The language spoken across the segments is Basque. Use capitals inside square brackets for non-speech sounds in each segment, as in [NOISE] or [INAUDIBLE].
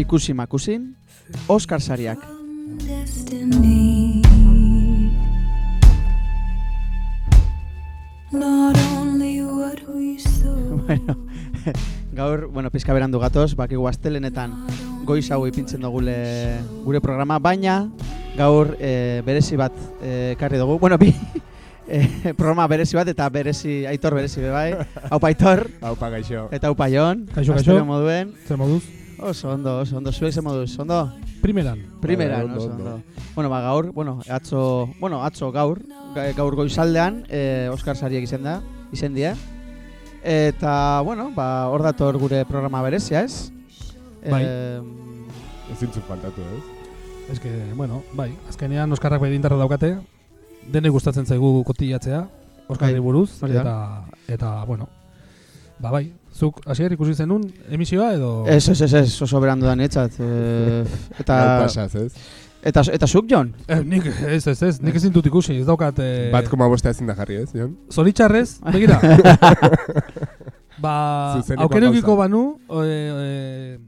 Ikusi makusin, Oskar sariak. destiny. Not only what we saw. bueno, [LAUGHS] gaur, bueno, pizka berandu gatoz, bakigu astelenetan goiz hau ipintzen dugule gure programa, baina gaur e, berezi bat e, ekarri dugu. Bueno, bi [LAUGHS] e, programa berezi bat eta berezi, aitor berezi be bai. [LAUGHS] Haupa aitor, Haupa gaixo. eta haupa jon. Kaixo, kaixo. astero moduen. Zer moduz? Oso ondo, oso ondo, zuek ze moduz, ondo? Primeran. Primera, no, ondo, oso ondo. ondo. Bueno, ba, gaur, bueno, atzo, bueno, atzo gaur, ga- gaur goizaldean, eh, Oskar Sariek izen da, izen die. Eta, bueno, ba, hor dator gure programa berezia, ez? Bai. Eh, Ezin zu faltatu, ez? Ez que, bueno, bai, azkenean Oskarrak bere indarra daukate, dene gustatzen zaigu kotillatzea, Oskarri Bai, buruz, eta, eta, bueno, ba bai, zuk hasier ikusi zenun emisioa edo... ez, ez, ez, ez, oso berandu da netzat. Eh, Gau eta, pasaz, ez? eta, eta zuk, Jon? Eh, nik, ez, ez, ez, nik ezin dut ikusi, ez daukat... Eh, Bat koma bostea ezin da jarri, ez, Jon? Zoritxarrez, begira. [LAUGHS] ba, gauza. banu, e, e,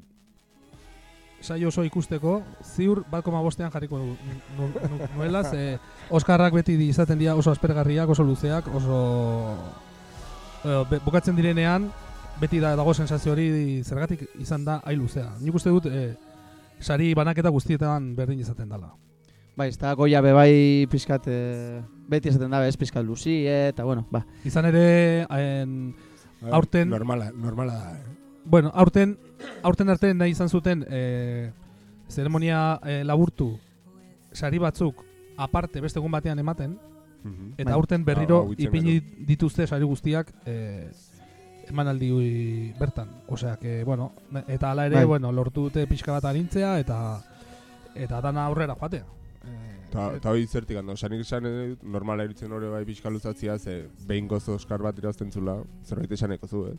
saio oso ikusteko, ziur bat koma bostean jarriko nu, nu, nu, nuela, ze Oskarrak beti di- izaten dira oso aspergarriak, oso luzeak, oso... E, bukatzen direnean, beti da dago sensazio hori zergatik izan da hain luzea. Nik uste dut, e, sari banaketa guztietan berdin izaten dela. Bai, ez da goia bebai pizkat, eh, beti esaten da, ez pizkat luzi, eh, eta, bueno, ba. Izan ere, en, Aurten- Normala, normala da, eh? Bueno, aurten, aurten arte nahi izan zuten e, zeremonia e, laburtu sari batzuk aparte beste egun batean ematen Mhm. eta Bai. aurten berriro ipini dituzte sari guztiak e, emanaldi bertan. Osea, que, bueno, eta hala ere, Bai. bueno, lortu dute pixka bat arintzea eta eta dana aurrera joatea. E, Ta, ta hori zertik handa, sanik esan eh, normala eritzen hori bai pixka luzatzia, ze behin gozo Oskar bat irazten zula, zerbait esaneko zu, ez?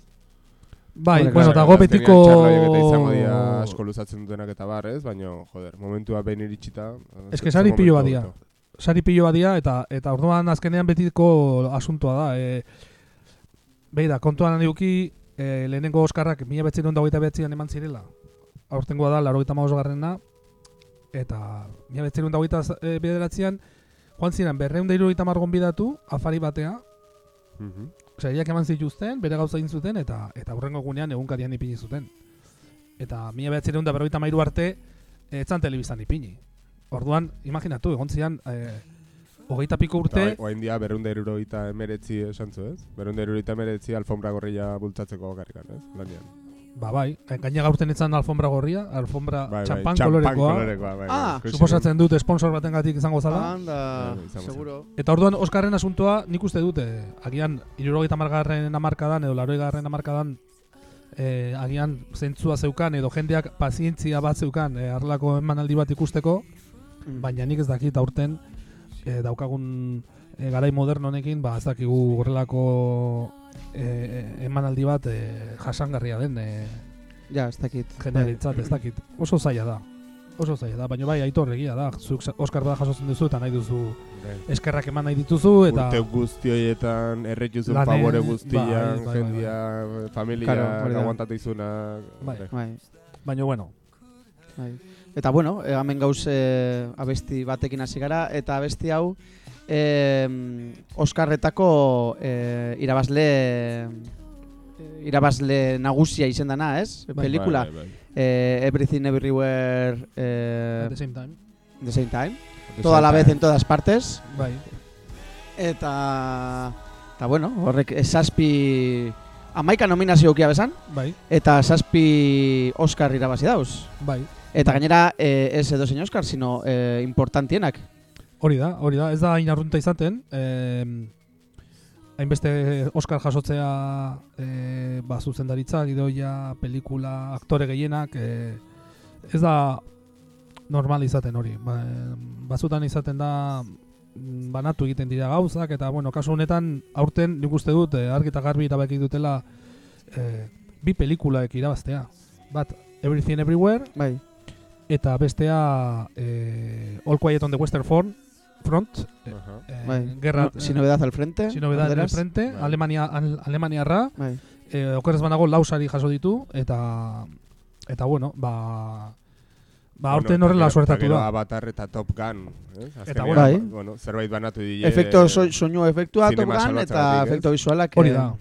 bai, bueno, betiko... horiek eta izango dira asko luzatzen dutenak eta bar, ez? Baina, joder, momentua behin iritsita... eh, Ez que sari pilo momentu bat dira. hobeto. sari pilo badia eta eta orduan azkenean betiko asuntoa da. E, Beira, kontuan handiuki e, lehenengo Oskarrak mila betzirun dagoita betzian eman zirela. Aurtengoa da, laro gita garrena. Eta mila betzirun dagoita e, bederatzean, joan ziren berreun da irurogeita margon bidatu, afari batea. Mhm. Osea, iak eman zituzten, bere gauza egin zuten, eta eta hurrengo egunean egunkarian ipini zuten. Eta mila behatzireun da berrogeita mairu arte, eh, etzan telebiztan ipini. Orduan, imaginatu, egon zian, e, hogeita piko urte, Eta Oain dia, berrunda erurogeita emeretzi esan zu, ez? Berrunda erurogeita emeretzi alfombra gorria bultzatzeko bakarrikan, ez? Lanean. ba bai, gaina gaurten etzan alfombra gorria, alfombra Bai, bai, txampan txampan kolorekoa, kolorekoa, bai, Ah, bai, suposatzen dut sponsor batengatik izango zala. Anda, Bai, bai, seguro. Eta orduan Oskarren asuntoa nik uste dute, agian irurogeita margarren amarkadan edo laroi garren amarkadan eh, agian zentzua zeukan edo jendeak pazientzia bat zeukan eh, arlako emanaldi bat ikusteko, Mm. baina nik ez dakit aurten eh, daukagun eh, garai moderno honekin, ba ez dakigu horrelako eh, emanaldi bat eh, jasangarria den eh, Ja, ez dakit. jendearentzat, ez dakit. Oso zaila da. Oso zaila da, baina bai aitor egia da. Zuk Oskar bat jasotzen duzu eta nahi duzu Bai. eskerrak eman nahi dituzu eta Urte guzti horietan, erretuzun favore bai, guztian, bai, bai, jendia, familia, aguantatu izuna. Bai. Bai, baina bueno, bai. Eta bueno, eh, hemen gauz eh, abesti batekin hasi gara, eta abesti hau eh, Oskarretako eh, irabazle irabazle nagusia izendana, ez? Bai. Pelikula. Bai, bai, bai. Eh, Everything Everywhere eh, at the same time. the same time. Toda la vez en todas partes. Bai. Eta, eta bueno, horrek zazpi amaika nominazio ukia bezan, Bai, eta zazpi Oscar irabazi dauz. bai. Eta gainera, eh, ez edo zein Oscar, sino eh, importantienak. Hori da, hori da. Ez da hain arrunta izaten. Eh, hainbeste Oscar jasotzea eh, ba, zuzendaritza, gidoia, pelikula, aktore gehienak, eh, ez da normal izaten hori. Ba, batzutan izaten da mm, banatu egiten dira gauzak, eta bueno, kasu honetan aurten nik uste dut eh, argi eta garbi irabaki dutela eh, bi pelikulaek irabaztea. Bat, Everything Everywhere, Bai. Eta bestea eh, All Quiet on the Western Front, front eh, Aha. eh, Bai. gerra, No, sin novedad al frente. sin novedad banderas. frente, Bai. Alemania, al, Alemaniarra, Bai. eh, okerrez banago lausari jaso ditu, eta eta bueno, ba ba Bueno, aurten eta horrela suertatu da. Avatar eta Top Gun, eh? Eta Azkenean, Bai. bueno, zerbait banatu die. Efekto so, soinu efektua Top Gun eta ez? efekto visualak. Hori eh, da.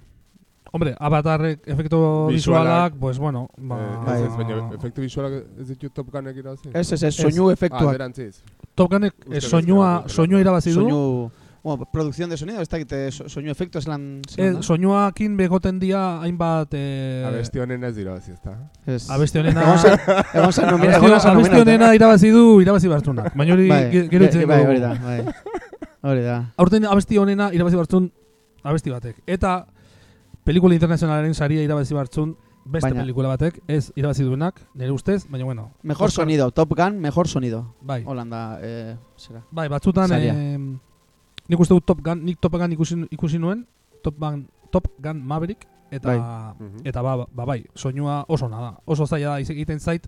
Hombre, avatarrek efektu Visualak, pues bueno, Eh, ba, ez, ez, baina efektu visualak ez ditu Top Gunek irabazi? Ez, ez, ez, soinu Ah, efektuak. alderantziz. Top Gunek eh, soinua, soinua irabazi du. Soinu, bueno, producción de sonido, ez dakit, eh, so- soinu efektu zelan... zelan Eh, soinuakin begoten dia hainbat eh, Abesti honen ez irabazi, ezta? Ez. abesti honena Egon zen, nomina- abesti, honena irabazi du irabazi bartzunak. Baina hori Bai, ge- gero itzen bai, dugu. hori da, bai. Hori da. Aurten abesti honena irabazi bartzun abesti batek. Eta pelikula internazionalaren saria irabazi bartzun beste Baina- pelikula batek, ez irabazi duenak, nire ustez, baina bueno. Mejor Oscar- sonido, Top Gun, mejor sonido. Bai, Holanda, eh, zera. bai, batzutan eh, nik uste dut Top Gun, nik Top Gun ikusi, ikusi nuen, Top Gun, Top Gun Maverick, eta Bai. Mhm. eta ba, ba, bai, soinua oso ona da. Oso zaila da egiten zait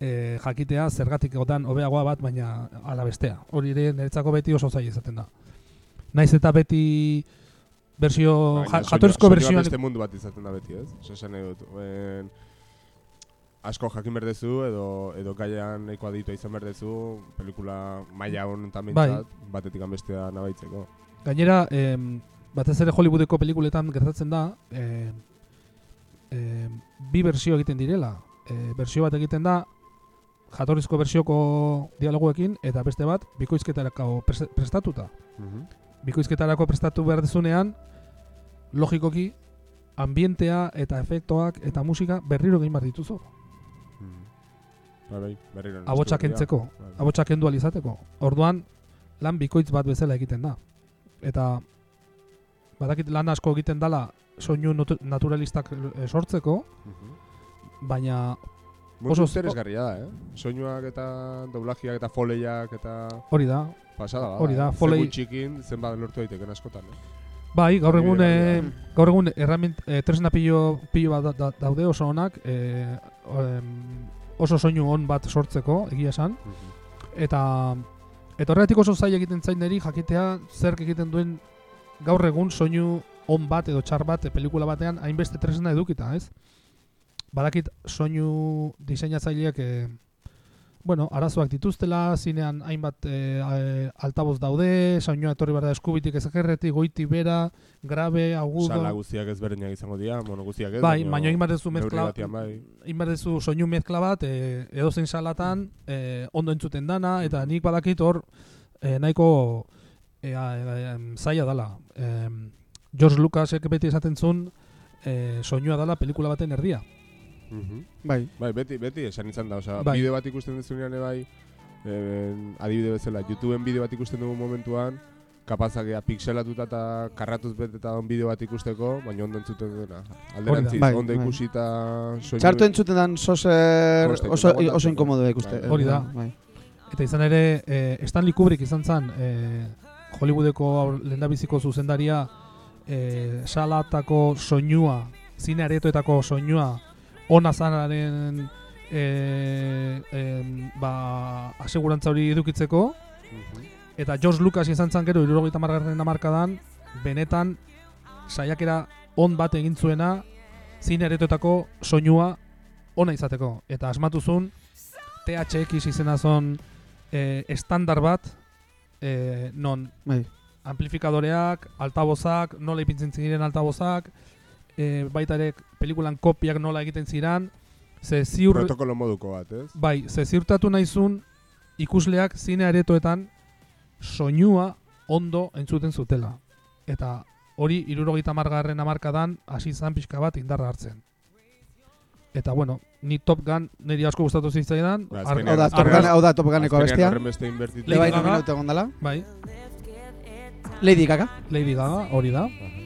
eh, jakitea zergatik egotan hobeagoa bat, baina ala bestea. Hori ere niretzako beti oso zaila izaten da. Naiz eta beti bersio, Baina ja, jatorrizko soinua bersioan beste mundu bat izaten da beti, ez? Oso esan dut. en, asko jakin berdezu edo edo gaian nahiko aditua izan berdezu pelikula maila honetan Bai. behintzat batetik bestea nabaitzeko. Gainera, em, batez ere Hollywoodeko pelikuletan gertatzen da, em, em, bi bersio egiten direla. E, bersio bat egiten da, jatorrizko bersioko dialogoekin, eta beste bat, bikoizketarako pres- prestatuta. Mhm. Bikoizketarako prestatu behar dezunean, logikoki, ambientea eta efektoak eta musika berriro egin behar dituzu. Mhm. Bai, bai, berriro. Abotsak behar dira. abotsak kendu ahal izateko. Orduan, lan bikoitz bat bezala egiten da. Eta, badakit lan asko egiten dala soinu natu- naturalistak eh, sortzeko, Mhm. baina Oso interesgarria da, eh? Soinuak eta doblajiak eta foleiak eta hori da. pasada da. Hori da, eh? Zerbait txikin zenbat lortu daiteken askotan, eh? Bai, gaur egun, eh, gaur egun erramint, eh, tresna pilo, pilo bat da, da- daude oso onak, eh, em, oso soinu on bat sortzeko, egia esan, Mhm. eta eta horregatik oso zaila egiten zain niri jakitea zerk egiten duen gaur egun soinu on bat edo txar bat eh, pelikula batean hainbeste tresna edukita, ez? Badakit soinu diseinatzaileak eh, bueno, arazoak dituztela, zinean hainbat eh, eh, altaboz daude, soinua etorri behar da eskubitik ezagerretik, goiti bera, grabe, agudo. Sala guztiak ezberdinak izango dira, mono guztiak ez. Bai, baina duzu neurri mezkla, bai. egin behar duzu soinu mezkla bat, e, edozein salatan, e, ondo entzuten dana, eta nik badakit hor e, nahiko e, e, zaila dala. E, George Lucasek beti esaten zuen e, soinua dala pelikula baten erdia. Mhm. Bai. Bai, beti, beti esan izan da, osea, Bai. bideo bat ikusten duzunean bai, eh, adibide bezala, YouTubeen bideo bat ikusten dugu momentuan, kapazak ea pixelatuta eta karratuz beteta on bideo bat ikusteko, baina ondo entzuten duena. Alderantziz, Bai, ondo bai. ikusita soinu... Txartu entzuten dan sozer oso, oso inkomodo ikuste. Bai. Hori da. Bai. Eta izan ere, e, Stanley Kubrick izan zen e, Hollywoodeko lehendabiziko zuzendaria e, salatako soinua, zine aretoetako soinua ona zanaren e, e, ba, asegurantza hori edukitzeko, Mhm. eta George Lucas izan zen gero, irurogeita margarren amarkadan, benetan saiakera on bat egin zuena aretoetako soinua ona izateko. Eta asmatu zuen, THX izena zon e, estandar bat, e, non Bai. amplifikadoreak, altabozak, nola ipintzen ziren altabozak, e, baita ere pelikulan kopiak nola egiten ziran, ze ziur, Protokolo moduko bat, ez? bai, ze ziurtatu naizun ikusleak zine aretoetan soinua ondo entzuten zutela. Eta hori irurogeita margarren amarkadan hasi zan pixka bat indarra hartzen. Eta bueno, ni Top Gun niri asko gustatu zitzaidan. Ba, azkenean- Hau da, Top Gun, hau da Top Guneko bestia. Lady Gaga. bai, Lady Gaga. Lady Gaga, hori da. Aha.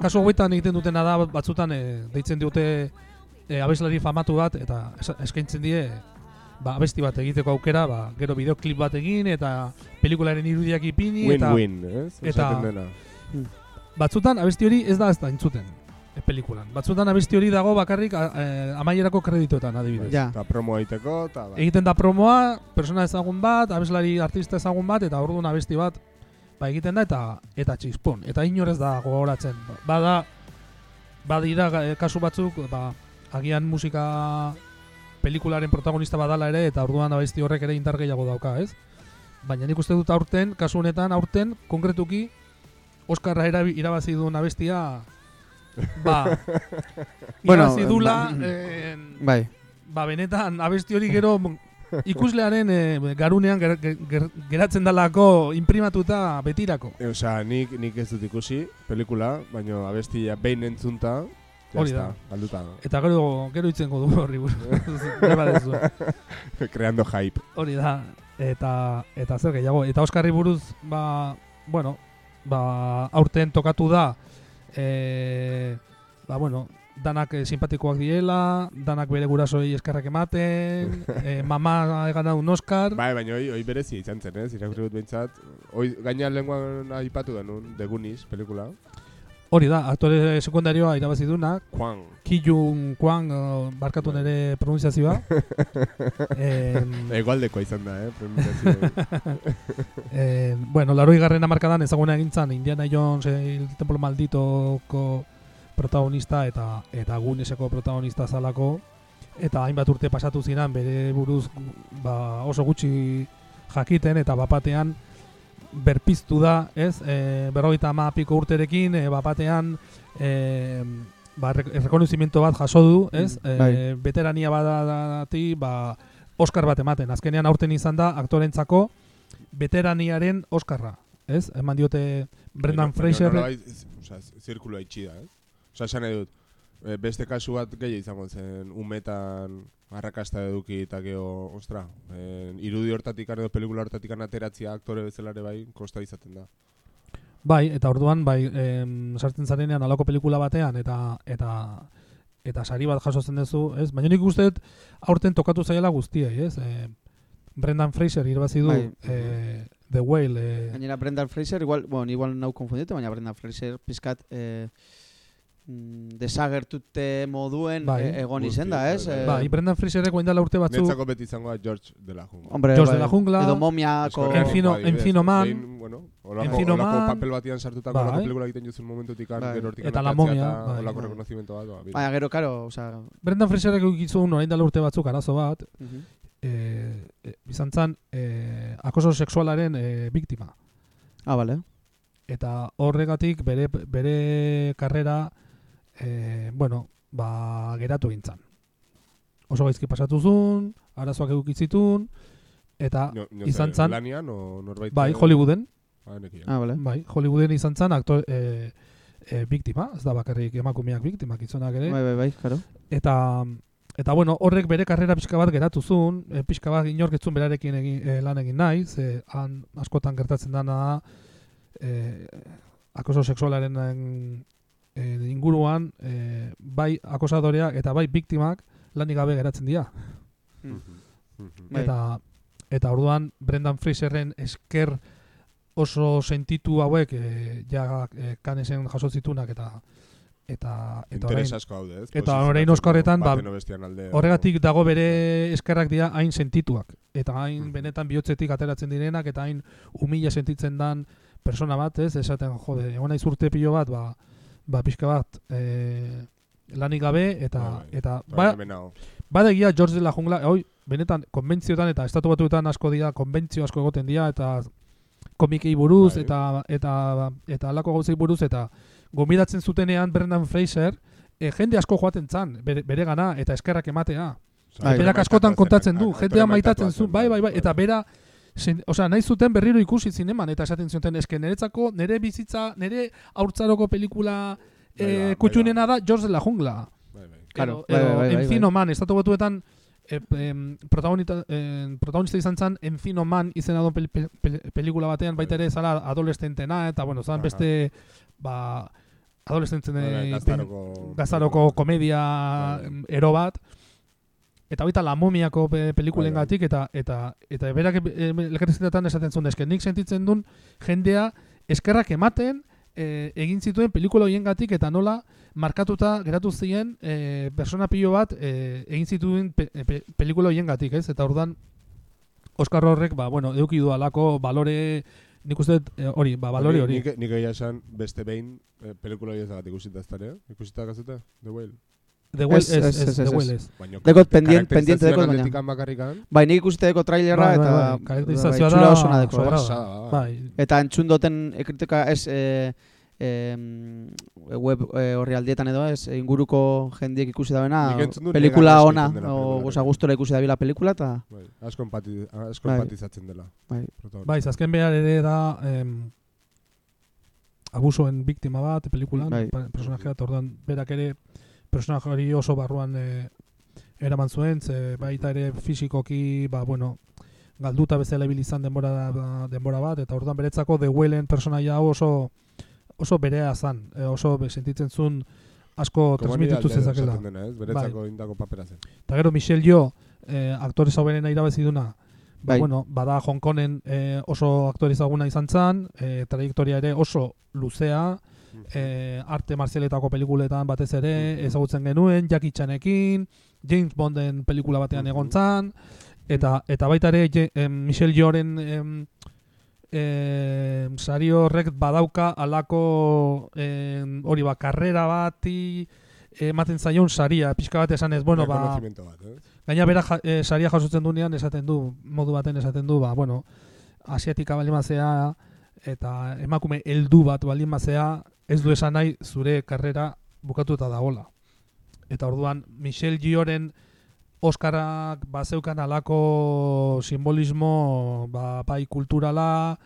Kasu hauetan egiten dutena da batzutan e, deitzen dute e, abeslari famatu bat eta es- eskaintzen die ba, abesti bat egiteko aukera, ba, gero bideoklip bat egin eta pelikularen irudiak ipini eta Win-win, ez? eta- dena. batzutan abesti hori ez da ez da entzuten e, pelikulan. Batzutan abesti hori dago bakarrik a, e, amaierako kreditoetan adibidez. Ja. Eta promo egiteko, eta bai. Egiten da promoa, persona ezagun bat, abeslari artista ezagun bat eta orduan abesti bat ba, egiten da eta eta txispon. Eta inor ez da gogoratzen. Bada badira kasu batzuk ba, agian musika pelikularen protagonista badala ere eta orduan abesti horrek ere indar gehiago dauka, ez? Baina nik uste dut aurten, kasu honetan aurten konkretuki Oskarra erabi- irabazi duen abestia ba [LAUGHS] Bueno, irabazi dula ba- eh, Bai. ba benetan abesti hori gero [LAUGHS] ikuslearen eh, garunean ger, ger, ger- geratzen dalako imprimatuta betirako. E, Osea, nik, nik ez dut ikusi pelikula, baina abestia behin entzunta, Hori da. galduta. Eta gero gero itzengo du horri buruz. [LAUGHS] [LAUGHS] Creando hype. Hori da. Eta eta zer gehiago. Eta Oskarri buruz ba bueno, ba aurten tokatu da eh ba bueno, danak eh, simpatikoak diela, danak bere gurasoei eskerrak ematen, [LAUGHS] eh, mama egana un Oscar. Bai, baina hoi, hoi berezi izan zen, ez? Irakurri dut behintzat. Hoi, gaina lenguan aipatu genuen, The Goonies, pelikula. Hori da, aktore sekundarioa irabazi duna, Juan. Ki Jung Kwang eh, barkatu Bai. nere pronunciazioa. [LAUGHS] Em, Egualdekoa izan da, eh? pronunciazio. [LAUGHS] Eh, bueno, laroi garren amarkadan ezaguna egintzan Indiana Jones el Templo Malditoko protagonista eta eta Guneseko protagonista zalako eta hainbat urte pasatu ziren bere buruz ba, oso gutxi jakiten eta bapatean berpiztu da, ez? E, berrogeita ama piko urterekin, e, bapatean e, ba, re- rekonozimiento bat jaso du, ez? Mm, E, bai. veterania badati, ba, Oscar bat ematen. Azkenean aurten izan da aktorentzako veteraniaren Oscarra, ez? Eman diote Brendan Fraser baina nolabait, z- Osea, z- zirkuloa itxi da, ez? Osea, esan nahi dut, eh, beste kasu bat gehiago izango zen, umetan arrakasta eduki eta geho, ostra, eh, irudi hortatik edo pelikula hortatik ateratzea aktore bezalare bai, kosta izaten da. Bai, eta orduan bai, em, sartzen zarenean alako pelikula batean eta eta eta sari bat jasotzen duzu, ez? Baina nik uste dut aurten tokatu zaiela guztiei, ez? E, Brendan Fraser irabazi du Bai. eh, The Whale, eh, Gainera Brendan Fraser, igual, bueno, igual nau konfunditu, baina Brendan Fraser pizkat eh, mm, desagertute moduen Bai. eh, egon Guzti, izen da, ez? bai, Eh, bai, Brendan Fraserek guain dela urte batzu, Netzako beti izango da George de la Jungle. Hombre, George bai, de la Jungla, edo momiako... Eskorrean Enfino- adibidez, Enfinoman, behin, bueno, olako, Enfinoman, olako papel batian sartutako bai. olako pelikula egiten juzun momentutik Bai. gero hortik Eta La Momia, bai. olako Bai. rekonozimento bat, ba. Baina gero, karo, osea... Brendan Fraserek egizun orain dela urte batzuk arazo bat, mhm. eh, eh, izan zan eh, akoso sexualaren eh, biktima. Ah, vale. eta horregatik bere, bere karrera e, bueno, ba, geratu gintzan. Oso gaizki pasatu zuen, arazoak edukitzitun, eta No, no izan zan- Lanian o norbait... bai, Hollywooden, Ah. Ah, vale. bai, Hollywooden izan zan aktor, e, e, biktima, ez da bakarrik emakumeak biktimak gizonak ere, Bai, bai, bai, karo. eta eta bueno, horrek bere karrera pixka bat geratu zuen, e, pixka bat inork ez zuen berarekin egin, e, lan egin nahi, ze han askotan gertatzen dana da, e, akoso sexualaren e, inguruan, e, bai akosadoreak eta bai biktimak lanik gabe geratzen dira. Mhm, mhm. Bai. Eta eta orduan Brendan Fraserren esker oso sentitu hauek e, ja e, kanesen jaso zitunak eta eta eta orain haude, ez? eta orain Oscarretan, ba, Horregatik dago bere eskerrak dira hain sentituak. Eta hain Mhm. benetan bihotzetik ateratzen direnak eta hain humila sentitzen dan persona bat, ez? Esaten, jode, egon naiz urte pilo bat, ba, ba pixka bat e, lanik gabe, eta, Bai, bai. eta Bai, ba, badegia George de la Jungla, hoi, benetan, konbentziotan eta estatu batuetan asko dira, konbentzio asko egoten dira, eta komikei buruz, Bai. eta, eta, eta alako gauzei buruz, eta gomidatzen zutenean Brendan Fraser, e, jende asko joaten zan, bere, bere gana, eta eskerrak ematea. Bai. Berak askotan kontatzen du, jendea maitatzen zu, bai, bai, bai, eta bera, osea, nahi zuten berriro ikusi zineman, eta esaten zuten, eske niretzako, nire bizitza, nire haurtzaroko pelikula bai kutxunena da George de la Jungla. Bai, bai. Claro, Encino Man, estatu batuetan eh, em, protagonista, protagonista izan zen Encino Man izena duen pel, pel, pel, pelikula batean baita ere zala adolescentena eta bueno, zan beste ba, adolescenten gaztaroko komedia ero bat eta baita la momiako pe, pelikulengatik eta eta eta berak eh, elkarrizketetan esaten zuen eske nik sentitzen duen jendea eskerrak ematen eh, egin zituen pelikula hoiengatik eta nola markatuta geratu zien eh, persona pilo bat eh, egin zituen pe, pe, pelikula hoiengatik, ez? Eta orduan Oskar horrek ba bueno, eduki du alako balore nik uste hori, ba balore hori. Nik, nik egia esan beste behin eh, pelikula hori ezagatik ikusita ez ere. Ikusita gazute? The Whale. The Well, Ez, ez, ez, ez, ez, The Well, ez. Baina Dekot karakter- pendien- pendiente dekot, baina. Bai, nik ikusteko trailerra Bai, bai, eta bai, karakterizazioa bai, txula da oso deko, eh? da. Bai, Eta entzun duten e, kritika ez e, em, web horri aldietan edo ez e, inguruko jendiek ikusi dabena entzun dut pelikula ona o goza gustora ikusi dabila pelikula eta Bai, asko empati, asko Bai. empatizatzen dela. Bai. bai, azken behar ere da em, abusoen biktima bat pelikulan, Bai. pa- personaje bat, orduan berak ere personaje hori oso barruan e, eraman zuen, ze baita ere fisikoki, ba, bueno, galduta bezala ibili izan denbora, ba, denbora bat, eta orduan beretzako The Whalen personaia hau oso oso berea zan, e, oso be- sentitzen zuen asko transmititu zezakela. dena, ez? Beretzako indako papera zen. Eta gero Michelle Yeoh, eh, aktore zauberena irabazi duna, Bai. bueno, bada Hong Kongen eh, oso aktore ezaguna izan zen, eh, trajektoria ere oso luzea, eh, arte marzialetako pelikuletan batez ere ezagutzen genuen, Jackie Chanekin, James Bonden pelikula batean egon zan, eta, eta baita ere Je- em, Michelle Yeohren em, em, sari horrek badauka alako em, hori ba, karrera bati ematen zaion saria, pixka bat esan ez, bueno, ba, Reconocimiento bat, eh? Gaina bera ja, eh, saria jasotzen duenean esaten du, modu baten esaten du, ba, bueno, asiatika baldin bazea eta emakume heldu bat baldin bazea, ez du esan nahi zure karrera bukatuta dagola. Eta orduan, Michelle Yeohren Oscarrak bazeukan alako simbolismo ba, bai kulturala,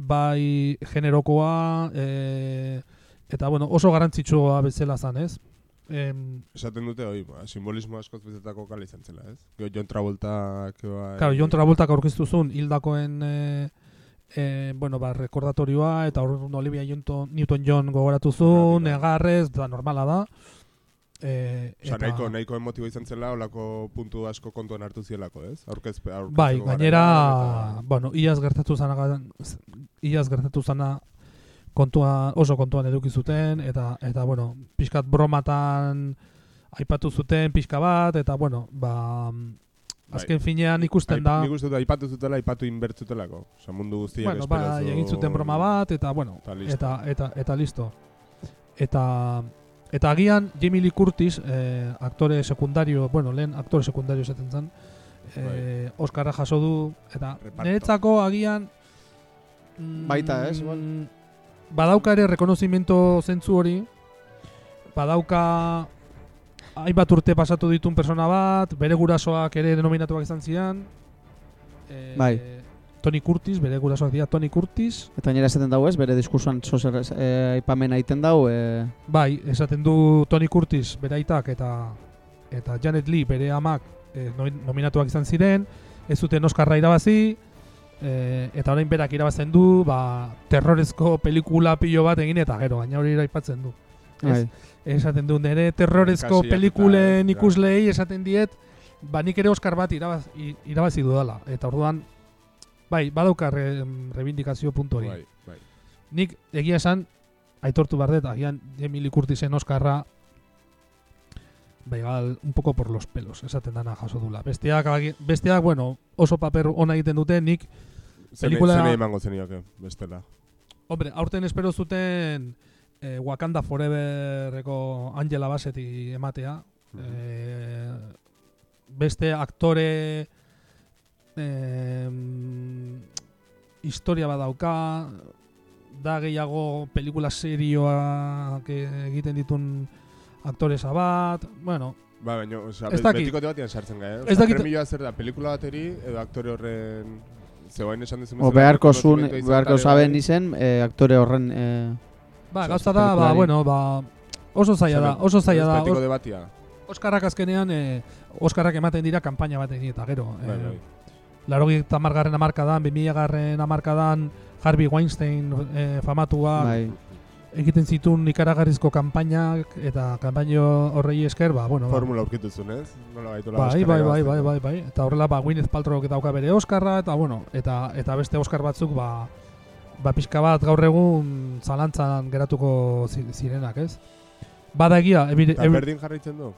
bai generokoa, e, eta bueno, oso garrantzitsua bezala zan, ez? Em, Esaten dute hori, ba, simbolismo askoz bezetako kale izan zela, ez? Gero John Travolta, bai... Claro, John Travoltak aurkeztu zuen hildakoen e, e, bueno, ba, rekordatorioa eta hor Olivia Newton, Newton John gogoratu zuen, negarrez, da normala da. E, Osa, nahiko, nahiko emotibo izan zela, olako puntu asko kontuan hartu zielako, ez? Aurkezpe, aurkezteko Bai, gainera, eta- bueno, iaz gertatu zana, iaz gertatu zana kontua, oso kontuan eduki zuten, eta, eta bueno, pixkat bromatan aipatu zuten pixka bat, eta bueno, ba, azken finean ikusten da, Nik uste dut, aipatu zutela, aipatu inbertzutelako. Osa, mundu guztiak bueno, espero ba, zuen- egin zuten broma bat, eta bueno, Eta listo. eta, eta, eta listo. Eta, eta agian Jamie Lee Curtis, eh, aktore sekundario, bueno, lehen aktore sekundario esaten zen, eh, Oscarra jaso du, eta Reparto. niretzako agian mm, Baita, ez, igual. Badauka ere rekonozimiento zentzu hori, badauka hainbat urte pasatu ditun persona bat, bere gurasoak ere denominatuak izan zian. Eh, Bai. Tony Curtis, bere gurasoak dira Tony Curtis. eta gainera esaten dago ez bere diskursoan zozer e, aipamena egiten dau e, Bai, esaten du Tony Curtis bere aitak eta eta Janet Lee bere amak eh, nomin- nominatuak izan ziren, ez zuten Oscarra irabazi, eh, eta orain berak irabazten du, ba, terrorezko pelikula pilo bat egin eta gero, baina hori aipatzen du. Ez? bai. Esaten du nire terrorezko Ikasiak pelikulen eta- ikuslei esaten diet, ba nik ere Oscar bat irabaz, irabazi dudala. Eta orduan, bai, badauka re, rebindikazio puntu hori. Bai, bai. Nik egia esan, aitortu behar dut, agian Lee Curtisen Oscarra bai, gal, un poco por los pelos, esaten dana jaso dula. Besteak, besteak, bueno, oso paper ona egiten dute, nik, Zene, Pelikula- zene emango zenioke, bestela. hombre, aurten espero zuten eh, Wakanda Foreverreko Angela Basseti ematea, eh, beste aktore eh, historia badauka da gehiago pelikula serioak egiten ditun aktoresa bat bueno, Ba, baina, oza, Ez be- dakit. betikote batean sartzen gara, eh? Ez Oza, dakit- premioa zer da, pelikula bateri, edo aktore horren... Zegoain esan duzu o beharko zun beharko zaben izen e, aktore horren e, ba, gauza da, ba, bueno, ba, oso zaila da, oso zaila da, Os- debatia. Oskarrak azkenean, eh, Oskarrak ematen dira kanpaina bat egin eta gero. Bai, Eh, bai. Larogeita margarren amarkadan, 2000 garren amarkadan, Harvey Weinstein eh, famatua bai. egiten zituen ikaragarrizko kanpainak eta kanpaino horrei esker, ba, bueno, ba, Formula aurkitu zuen, ez? Nola baitu bai, bai, bai, bai, bai, bai, eta horrela, ba, Gwyneth Paltrow dauka bere Oskarra, eta, bueno, eta, eta beste Oskar batzuk, ba, ba, pixka bat gaur egun zalantzan geratuko zi- zirenak, ez? Bada egia, ebir, berdin jarraitzen du?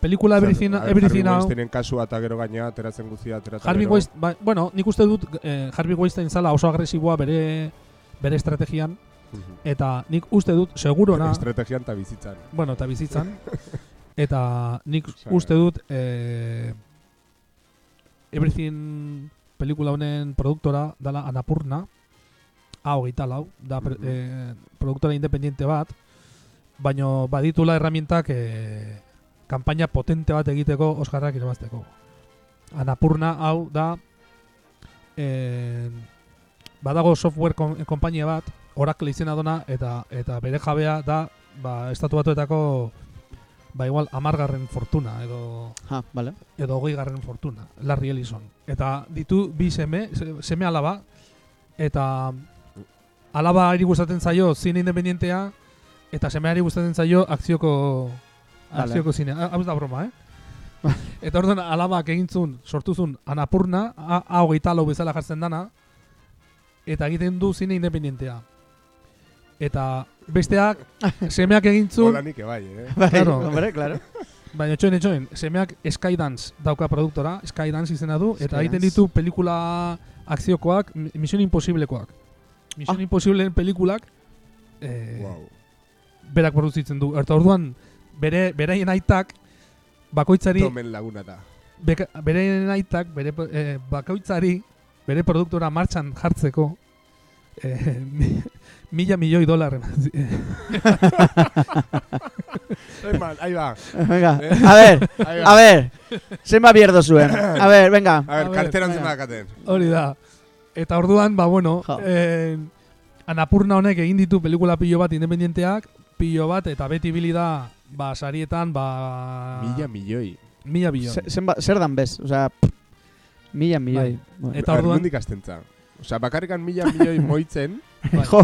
pelikula everything, everything Harvey hau, Weinsteinen kasua eta gero gaina ateratzen guztia ateratzen Harvey. Weinstein, ba, bueno, nik uste dut eh, Harvey Weinstein zala oso agresiboa bere bere estrategian Eta nik uste dut, segurona, Estrategian eta bizitzan. bueno, eta bizitzan, [LAUGHS] eta nik uste dut, eh, Everything pelikula honen produktora dala Anapurna, hau hogeita lau, da pre- Mhm. eh, produktora independiente bat, baino baditula herramientak eh, kanpaina potente bat egiteko Oskarrak irabazteko. Anapurna hau da eh, badago software kon- konpainia bat, Oracle izena dona eta eta bere jabea da ba, estatu batuetako ba igual amargarren fortuna edo Ha, vale. edo hogei garren fortuna, Larry Ellison. Eta ditu bi seme, se- seme alaba, eta alaba ari gustatzen zaio zine independientea, eta semeari gustatzen zaio akzioko akzioko zine. Ah, Hau da broma, eh? [LAUGHS] eta orduan alabak egintzun, sortuzun anapurna, a, a hogeita lau bezala jartzen dana, eta egiten du zine independientea. Eta besteak, [LAUGHS] semeak egintzun, Hola nik bai, eh? Bai, Claro. hombre, claro. [LAUGHS] Baina etxoen, etxoen, semeak Skydance dauka produktora, Skydance izena du, eta egiten ditu pelikula akziokoak, mi- Mission Impossiblekoak. Mission Ah. Impossibleen pelikulak eh, Wow. berak produzitzen du. Eta orduan, bere, beraien aitak, bakoitzari, Tomen laguna da. beka, beraien aitak, bere, eh, bakoitzari, bere produktora martxan jartzeko, eh, [LAUGHS] mila milioi dolar eman zi- Eman, ahí va. Venga, Eh. a ver, a ver. Zenba bierdo zuen. [LAUGHS] A ver, venga. A ver, A ver, karteran venga. zenbakaten. Hori da. Eta orduan, ba, bueno, Jo. eh, Anapurna honek egin ditu pelikula pilo bat independienteak, pilo bat, eta beti bili da, ba, sarietan, ba... Mila milioi. Mila bilion. Ze- Zenba, zer dan bez? Osea, mila milioi. Bueno. Eta orduan- nondik astentza. Osea, bakarrikan mila milioi [LAUGHS] moitzen, Bai. Jo,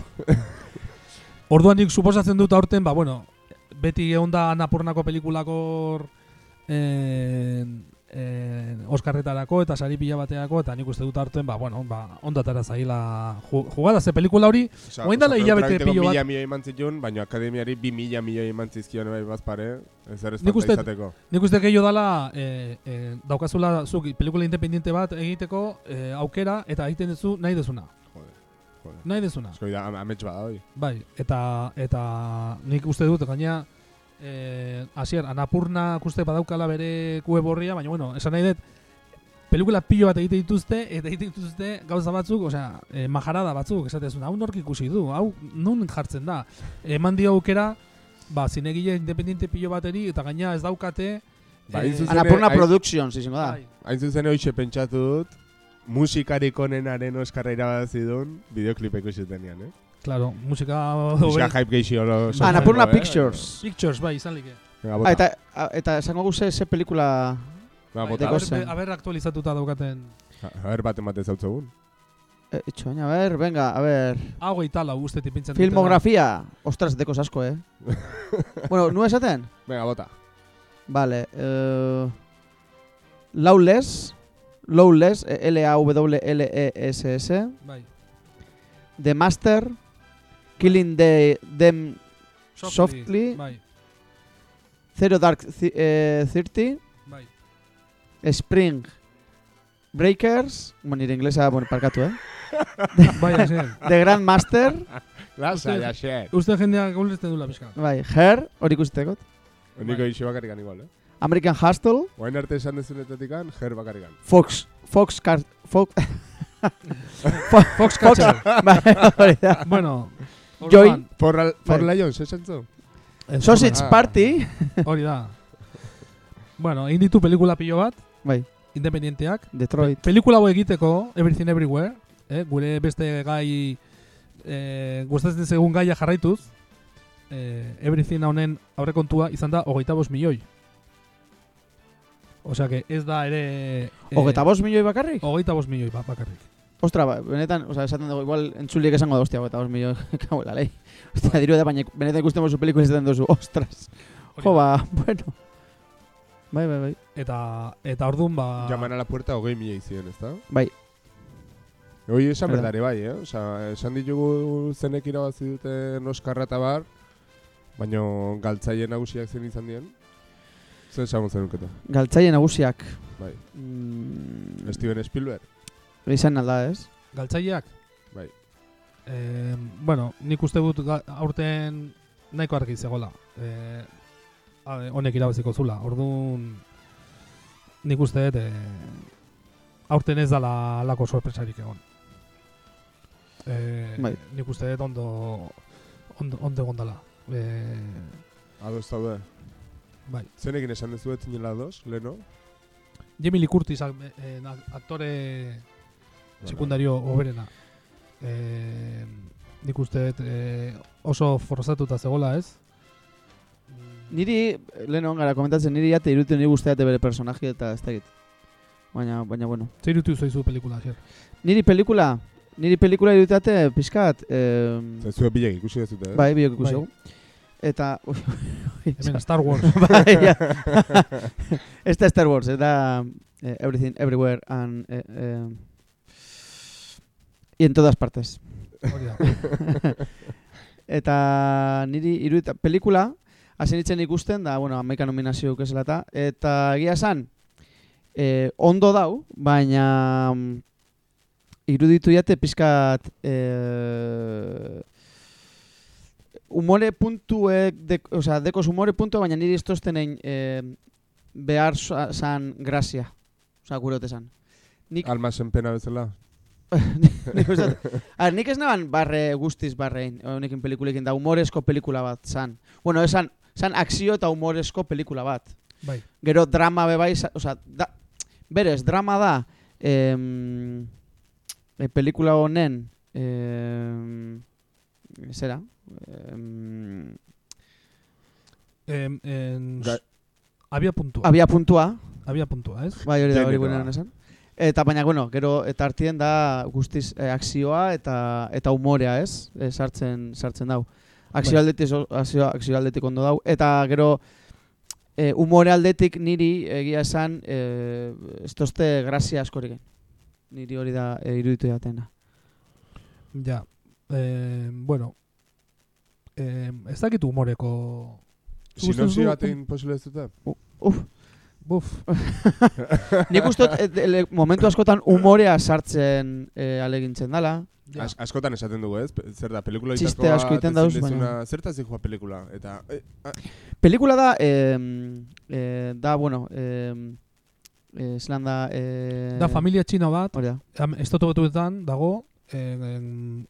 Orduan nik suposatzen dut aurten, ba, bueno, beti egon da Anapurnako pelikulakor eh, eh, Oskarretarako eta sari pila bateako, eta nik uste dut aurten, ba, bueno, ba, ondatara zaila ju- jugada, ze pelikula hori, Osea, Orain dela osea, hilabete pilo bat. Mila milioi eman zituen, baina akademiari bi mila milioi eman zizkion bai bazpare, ez Nik uste- izateko. Nik uste gehiago dala eh, eh, daukazula zuk pelikula independiente bat egiteko eh, aukera eta egiten duzu nahi dezuna. Nahi dezuna. Esko da, am- amets bada hoi. Bai, eta eta nik uste dut gaina eh hasier Anapurna uste badaukala bere web horria, baina bueno, esan nahi dut pelikula pilo bat egite dituzte eta egite dituzte gauza batzuk, osea, eh, majarada batzuk, esatezuna, hau nork ikusi du, hau nun jartzen da. Eman dio aukera ba, zinegile independiente pilo bateri eta gaina ez daukate Ba, eh, Anapurna Productions izango da. bai, Hain zuzen hoxe pentsatu dut, musikarik onenaren oskarra irabazi duen, bideoklipa ikusi denean, eh? Claro, musika Musika hype gehi olo. Ah, Anapurna Pictures. Pictures, bai, izan like. Venga, Ah, eta, a- eta esango guze ze pelikula... Ba, bota. Deko aber, zen. aber aktualizatuta daukaten. A ver, bat ematen zautzegun. Eh, itxo, baina, a ver, venga, a ver... Hau geitala uste tipintzen Filmografia. Ostras, dekos asko, eh? [LAUGHS] bueno, nu esaten? Venga, bota. Vale. Uh, Lawless. Lawless, eh, L-A-W-L-E-S-S. Bai. The Master. Killing the, Them Softly. Bai, Zero Dark eh, Thirty. bai. Spring Breakers. Bueno, nire inglesa, bueno, parkatu, eh? [LAUGHS] Bai, hasien. The Grand Master. Lasa, xer. Uste jendeak gaulesten dula pixka. bai, Her, hori ikustekot. Niko iso bakarrikan igual, eh? American Hustle. Oain arte esan dezunetatikan, ger bakarrikan. Fox. Fox Car... Fox... [LAUGHS] Hori da. [LAUGHS] bueno. Joy. For, al, for. Lions, esan zu? ez, Sausage Ah. Party. Hori da. Bueno, egin ditu pelikula pilo bat, Bai, independienteak. Detroit. Pelikula hau egiteko, Everything Everywhere, eh, gure beste gai, eh, gustatzen segun gaia jarraituz, eh, Everything honen aurrekontua izan da hogeita bost milioi. Osea que ez da ere... eh, Hogeta bost milioi bakarrik? Hogeita bost milioi ba, bakarrik. Ostra, ba, benetan, osea, esaten dugu, igual entzuliek esango da, ostia, hogeta bost milioi, [LAUGHS] kago la lei. Ostia, diru da, baina benetan ikusten bozu pelikula izaten duzu, ostras. Jo, da. ba, [LAUGHS] bueno. Bai, bai, bai. Eta, eta orduan ba... Llaman a la puerta hogei mila izien, ezta? Bai. Hoi esan berdare bai, eh? Osa, esan ditugu zenek irabazi duten Oskarra eta bar, baina galtzaile nagusiak zen izan dien. Zer esan zenuketa? Galtzaile nagusiak. Bai. Mm, Steven Spielberg. izan alda, ez? Galtzaileak? Bai. E, bueno, nik uste dut aurten nahiko argi zegoela. E, a- honek irabaziko zula. Orduan nik uste dut e, aurten ez dala alako sorpresarik egon. E, Bai. Nik uste dut ondo ondo, ondo egon dala. E, Ados daude. Bai. Zenekin esan dezu etinela ados, leno? Jamie Lee Curtis eh, ak- aktore sekundario oberena. Eh, nik uste eh, oso forzatuta zegoela, ez? Niri, lehen hon gara komentatzen, niri jate irutu niri guzteate bere personaje eta ez dakit. Baina, baina, bueno. Zer irutu zoizu pelikula, zer? Niri pelikula, niri pelikula irutate pizkat, eh, Zue bilek ikusi dezute, eh? bai, biok ikusi Bai. Eta, [LAUGHS] ui, ui, Hemen Star Wars. [LAUGHS] bai, ja. [LAUGHS] Ez da Star Wars, ez eh, Everything, Everywhere, and, eh, eh, y en todas partes. Eta niri iruditzen pelikula hasi nintzen ikusten da, bueno, amaika nominazio ukezela eta, eta egia esan, eh, ondo dau, baina mm, iruditu jate pizkat eh, umore puntuek, de, osea, dekos umore puntu, baina niri ez toztenen eh, behar san grazia. Osea, gure otesan. Nik, Almasen pena bezala. [LAUGHS] nik, dut- a nik ez naban barre guztiz barrein, honekin pelikulekin, da humorezko pelikula bat, san. Bueno, esan, san akzio eta humorezko pelikula bat. Bai. Gero drama be bai, sa- osea, da, berez, drama da, em, e, pelikula honen, em, zera, em, Em, en, Ga- abia puntua. abia puntua, Abia puntua, ez? bai hori da, hori Generoa. buena esan. Eta baina, bueno, gero, eta artien da guztiz eh, akzioa eta eta umorea, ez? E, sartzen, sartzen dau. Akzio Bai. aldetik, oso- akzio, akzio aldetik ondo dau. Eta gero, e, umore aldetik niri egia esan, e, ez tozte grazia askorik. Niri hori da e, iruditu jatena. Ja. Eh, bueno. Eh, ez dakit humoreko... Duzu- batein posible ez dute? Uf, Buf. [LAUGHS] nik uste dut, e, ele- momentu askotan umorea sartzen e, alegintzen dala. Ja. As, askotan esaten dugu, ez? Zer da, pelikula Txiste asko egiten dauz, baina- Zertaz dihua pelikula? Eta, eh, ah, Pelikula da, eh, eh, da, bueno, eh, eh, zelan da... Eh, Da familia txino bat. Am- estatu batuetan dago eh, en,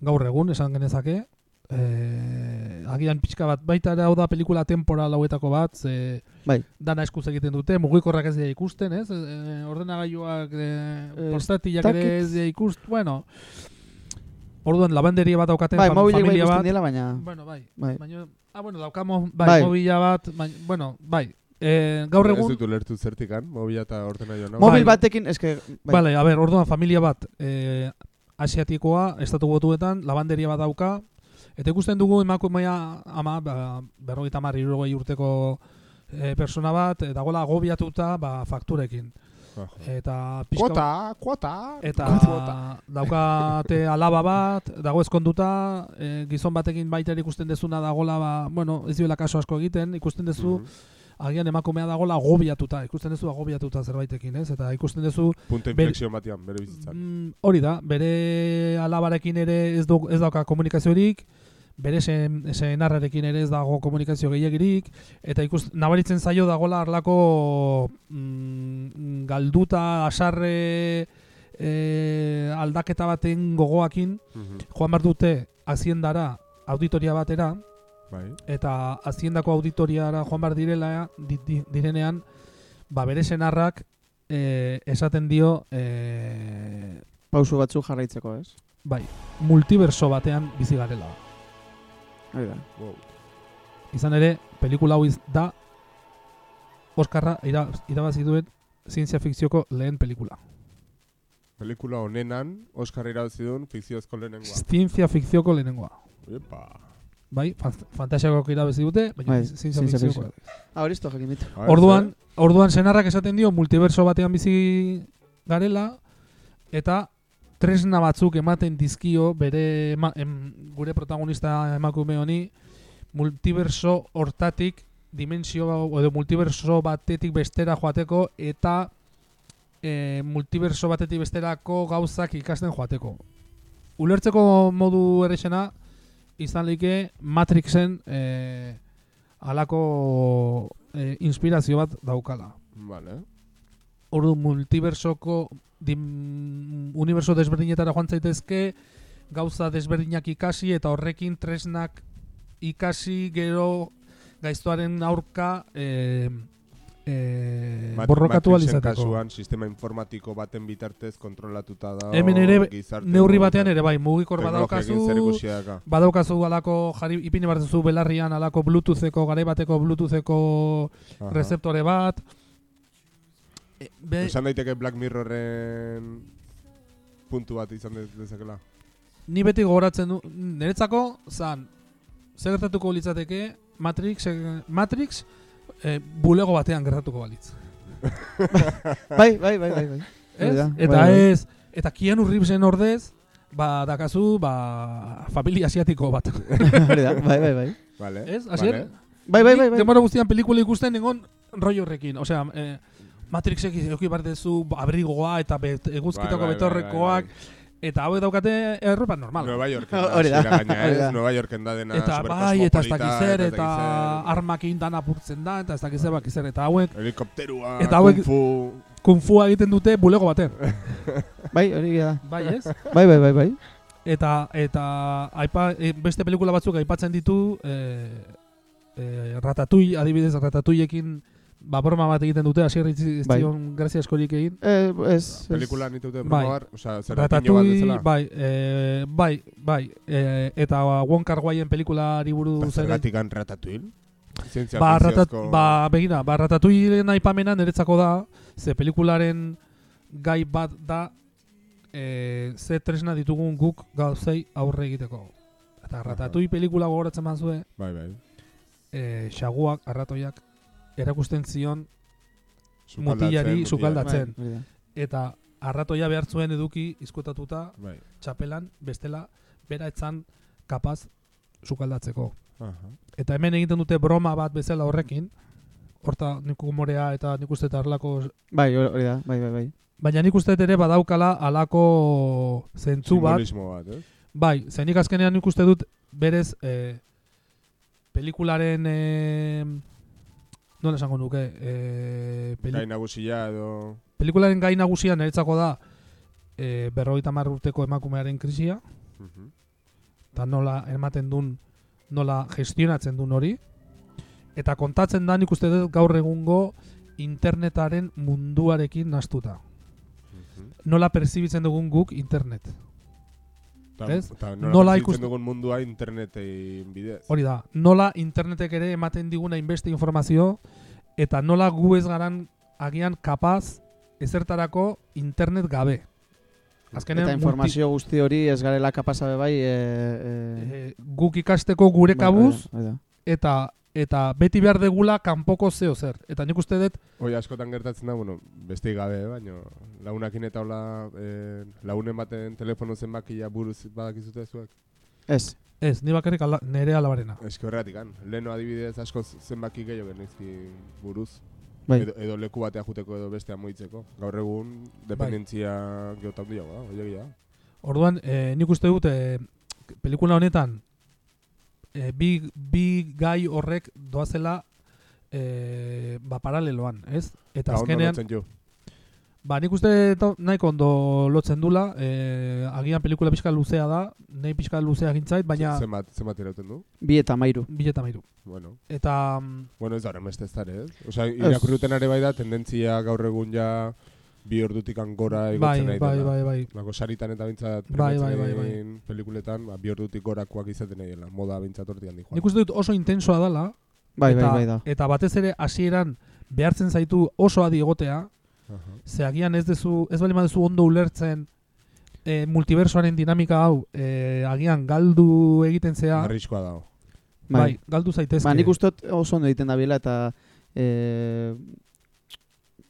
gaur egun esan genezake eh, agian pixka bat baita ere hau da pelikula temporal hauetako bat ze Bai. dana eskuz egiten dute mugikorrak ez dira ikusten ez e, ordenagailuak e, Ez portatilak ere ez dira ikust bueno orduan labanderia bat daukaten Bai, bai familia ikusten bat diela, baina... bueno bai Bai. baina ah bueno daukamo bai, Bai. mobila bat baina, bueno bai e, gaur ez egun dut ulertu zertikan, mobila eta ordena jo, no? Mobil Bai. batekin, eske... Bai. Vale, a ber, orduan familia bat eh, asiatikoa, estatu botuetan, labanderia bat dauka, eta ikusten dugu emakumea ama, ba, berrogeita hamar hirurogei urteko eh, persona bat, eh, dagoela agobiatuta ba, fakturekin. Eta pixka Kuota, kuota, Eta [LAUGHS] kuota. daukate [LAUGHS] alaba bat, dago ezkonduta, eh, gizon batekin baita ikusten dezuna dagola, ba, bueno, ez diola kaso asko egiten, ikusten dezu, Mhm. Agian emakumea dagola agobiatuta, ikusten dezu agobiatuta zerbaitekin, ez? Eta ikusten dezu Punto Ber- inflexio batean, bere bizitzan. Mm, hori da, bere alabarekin ere ez, du, ez dauka komunikaziorik, bere sen, senarrarekin ere ez dago komunikazio gehiagirik, eta ikus, nabaritzen zaio dagola arlako mm, galduta, asarre e, aldaketa baten gogoakin, Mhm. joan behar dute haziendara auditoria batera, Bai. eta haziendako auditoriara joan behar direla, di, di, direnean, ba bere senarrak e, esaten dio e, Pausu batzuk jarraitzeko, ez? bai, multiverso batean bizi garela. Hori da. Wow. Izan ere, pelikula hau iz- da Oscarra ira, irabazi duen zientzia fikzioko lehen pelikula. Pelikula honenan, Oscar irabazi duen fikziozko lehenengoa. Zientzia fikzioko lehenengoa. Epa. Bai, fan- fantasiakoak irabazi dute, baina Bai. Ah, hori esto jakin ditu. Orduan, orduan senarrak esaten dio multiverso batean bizi garela eta tresna batzuk ematen dizkio bere ema, em, gure protagonista emakume honi multiverso hortatik dimensio edo multiverso batetik bestera joateko eta e, multiverso batetik besterako gauzak ikasten joateko. ulertzeko modu errexena izan like Matrixen eh, alako eh, inspirazio bat daukala. Vale. Ordu multiversoko dim, universo desberdinetara joan zaitezke, gauza desberdinak ikasi eta horrekin tresnak ikasi gero gaiztoaren aurka eh, eh, Mat- borrokatu Matrixen alizateko. kasuan sistema informatiko baten bitartez kontrolatuta da. Hemen ere neurri batean ere bai, mugikor badaukazu, badaukazu alako jari ipini bartzu belarrian alako bluetootheko garai bateko bluetootheko rezeptore bat. E, be, Esan daiteke Black Mirrorren puntu bat izan de- dezakela. ni beti gogoratzen du, niretzako, zan, zer gertatuko litzateke Matrix, eh, Matrix eh, bulego batean gertatuko balitz. [LAUGHS] Bai, bai, bai, bai. bai. Ez? Eta bai, bai. ez, eta Keanu Reevesen ordez, ba, dakazu, ba, familia asiatiko bat. [LAUGHS] Hori da, bai, bai, bai. Vale. Ez, Asier? vale. Bai, bai, bai, bai. Denbora guztian pelikula ikusten nengon rollo horrekin. Osea, eh, Matrixek eduki behar dezu abrigoa eta bet, eguzkitako Bai, bai, bai, betorrekoak. bai, bai. Eta hauek daukate erropa normal. Nueva Yorken [LAUGHS] Hori da, gaina. Nueva Yorken da dena eta bai, eta ez dakiz eta armakin dan apurtzen da, eta ez dakiz zer. Eta hauek Helikopterua, Eta hauek- kung fu... kung egiten dute bulego baten. [LAUGHS] Bai, hori da. bai, ez? Bai, bai, bai, bai. Eta eta aipa, e, beste pelikula batzuk aipatzen ditu e, e, Ratatouille, adibidez Ratatouillekin ba broma bat egiten dute, hasier ez Bai. zion grazia askorik egin. Eh, ez, ez. Pelikula nitu dute Bai. probar, osea, zer bat Ratatouille, bezala. bai, e, bai, bai, e, eta Wong Kar Waien pelikulari buruz ere- Zergatikan Ratatouille? Zientzia Ba, ratat, ba, begira, ba, Ratatouilleen aipamena niretzako da, ze pelikularen gai bat da, e, ze tresna ditugun guk gauzei aurre egiteko. Eta Ratatouille pelikula gogoratzen bazue, Bai, bai. e, xaguak, arratoiak, erakusten zion mutilari mutila. sukaldatzen. Bai. Eta arratoia behar zuen eduki izkutatuta Bai. txapelan, bestela, bera etzan kapaz sukaldatzeko. Aha. Eta hemen egiten dute broma bat bezala horrekin, horta nik humorea eta nik uste eta harlako... Bai, hori da, bai, bai, bai. Baina nik uste ere badaukala alako zentzu bat. Simbolismo bat, eh? Bai, zenik azkenean nik uste dut berez eh, pelikularen... Eh, nola esango nuke? Eh, peli, Gai nagusia edo... pelikularen gai nagusia niretzako da eh, berrogeita hamar urteko emakumearen krisia, Mhm. eta nola ematen duen, nola gestionatzen duen hori. Eta kontatzen da nik uste dut gaur egungo internetaren munduarekin nastuta. Mhm. Nola perzibitzen dugun guk internet. Ta, Ez? Ta, Nola nola ikust- ikusten dugun mundua internetein bidez. Hori da, nola internetek ere ematen diguna inbeste informazio, eta nola gu ez garan agian kapaz ezertarako internet gabe. Azkenean Eta informazio guzti hori ez garela kapazabe bai, e, e, multi- eh, guk ikasteko gure bai, kabuz, da. eta eta beti behar degula kanpoko zeo zer. Eta nik uste dut, Hoi askotan gertatzen da, bueno, beste gabe, eh, baino lagunakin eta hola eh, lagunen baten telefono zenbakia buruz badakizute zuek. Ez, ez, ni bakarrik ala, nere alabarena. Eske horregatik, an. Leno adibidez asko zenbaki gehiago genizki buruz. bai. Edo, edo leku batea juteko edo bestea moitzeko. Gaur egun dependentzia Bai. geota handiago da, oie da. Orduan, eh, nik uste dut, eh, pelikula honetan, eh, bi, bi gai horrek doazela eh, ba, paraleloan, ez? Eta Eta azkenean, jo. ba, nik uste nahiko ondo lotzen dula, eh, agian pelikula pixka luzea da, nahi pixka luzea gintzait, baina Zenbat, zenbat irauten du? bi eta mairu. bileta mairu. Bueno, Eta, mm, bueno ez da horren beste ez dara, ez? Osa, irakurruten are bai da, tendentzia gaur egun ja bi ordutikan gora bai, igotzen nahi bai, bai, bai. Lako saritan eta bintzat Bai, bai, bai, bai. pelikuletan, ba, bi ordutik gorakoak izaten nahi dela, moda bintzat hortian di Nik uste dut oso intensoa dala, Bai, eta, bai, bai da. eta batez ere hasieran behartzen zaitu oso adi egotea, Aha. Ze agian ez dezu, ez bali baduzu ondo ulertzen e, multiversoaren dinamika hau, e, agian galdu egiten zea, Arriskoa dago. bai, galdu zaitezke. Ba, nik uste dut oso ondo egiten dabila eta e,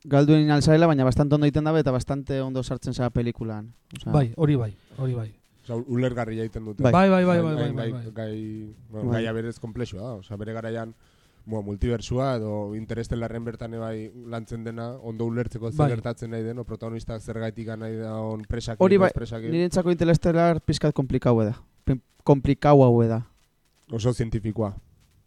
galduen alzaela, baina bastante ondo egiten dabe eta bastante ondo sartzen zara pelikulan. Osea, Bai, hori bai, hori bai. Osa, ulergarria egiten dute. Bai. Bai, bai, bai, bai, bai, gai- bai, gai- bai. gai- bueno, Bai. gaia berez komplexua da. Osa, bere garaian Bueno, multiversua edo interestelarren bertan bai lantzen dena, ondo ulertzeko zer Bai. gertatzen nahi den, o protagonistak zergaitik nahi da on presakin, Hori bai, nirentzako interestelar pizkat komplikau da. Pin- Komplikau hau da. Oso zientifikoa.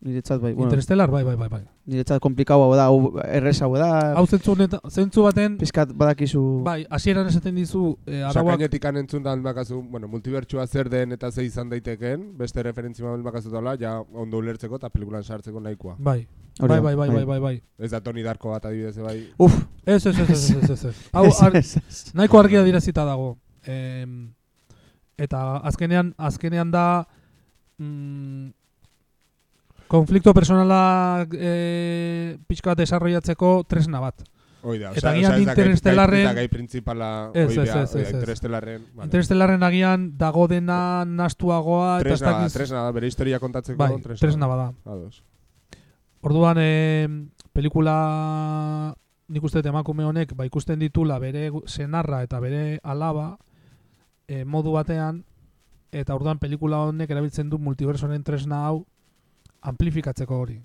Niretzat bai, bueno, Interestelar, bai, bai, bai, bai. niretzat komplikau hau da, hau errez hau da. Hau zentzu, honeta- zentzu baten, Pizkat badakizu... bai, hasieran esaten dizu, e, arauak, gainetik entzun da bakazu, bueno, multibertsua zer den eta ze izan daitekeen, beste referentzia mal bakazu dela, ja ondo ulertzeko eta pelikulan sartzeko nahikoa. bai, bai, da, bai, bai, bai, bai, bai. Ez da Toni Darko bat adibidez bai. Uf, Ez, ez, ez, ez, ez, ez, ez. [LAUGHS] Hau, ar, nahiko argia dirazita dago. Em, eta azkenean, azkenean da mm, konflikto personala e, pixka bat desarrollatzeko tresna bat. Hoi da, Eta agian da gai- Interestelarren- gai, gai principala, Ez, ez, ez, ez. Interestelarren, vale. Interestelaren agian dago dena nastuagoa eta Tresna, da, dakiz... tresna da, bere historia kontatzeko Bai, tresna bada. Ados. Orduan, e, pelikula nik uste emakume honek ba, ikusten ditula bere senarra eta bere alaba e, modu batean eta orduan pelikula honek erabiltzen du multiversoren tresna hau amplifikatzeko hori,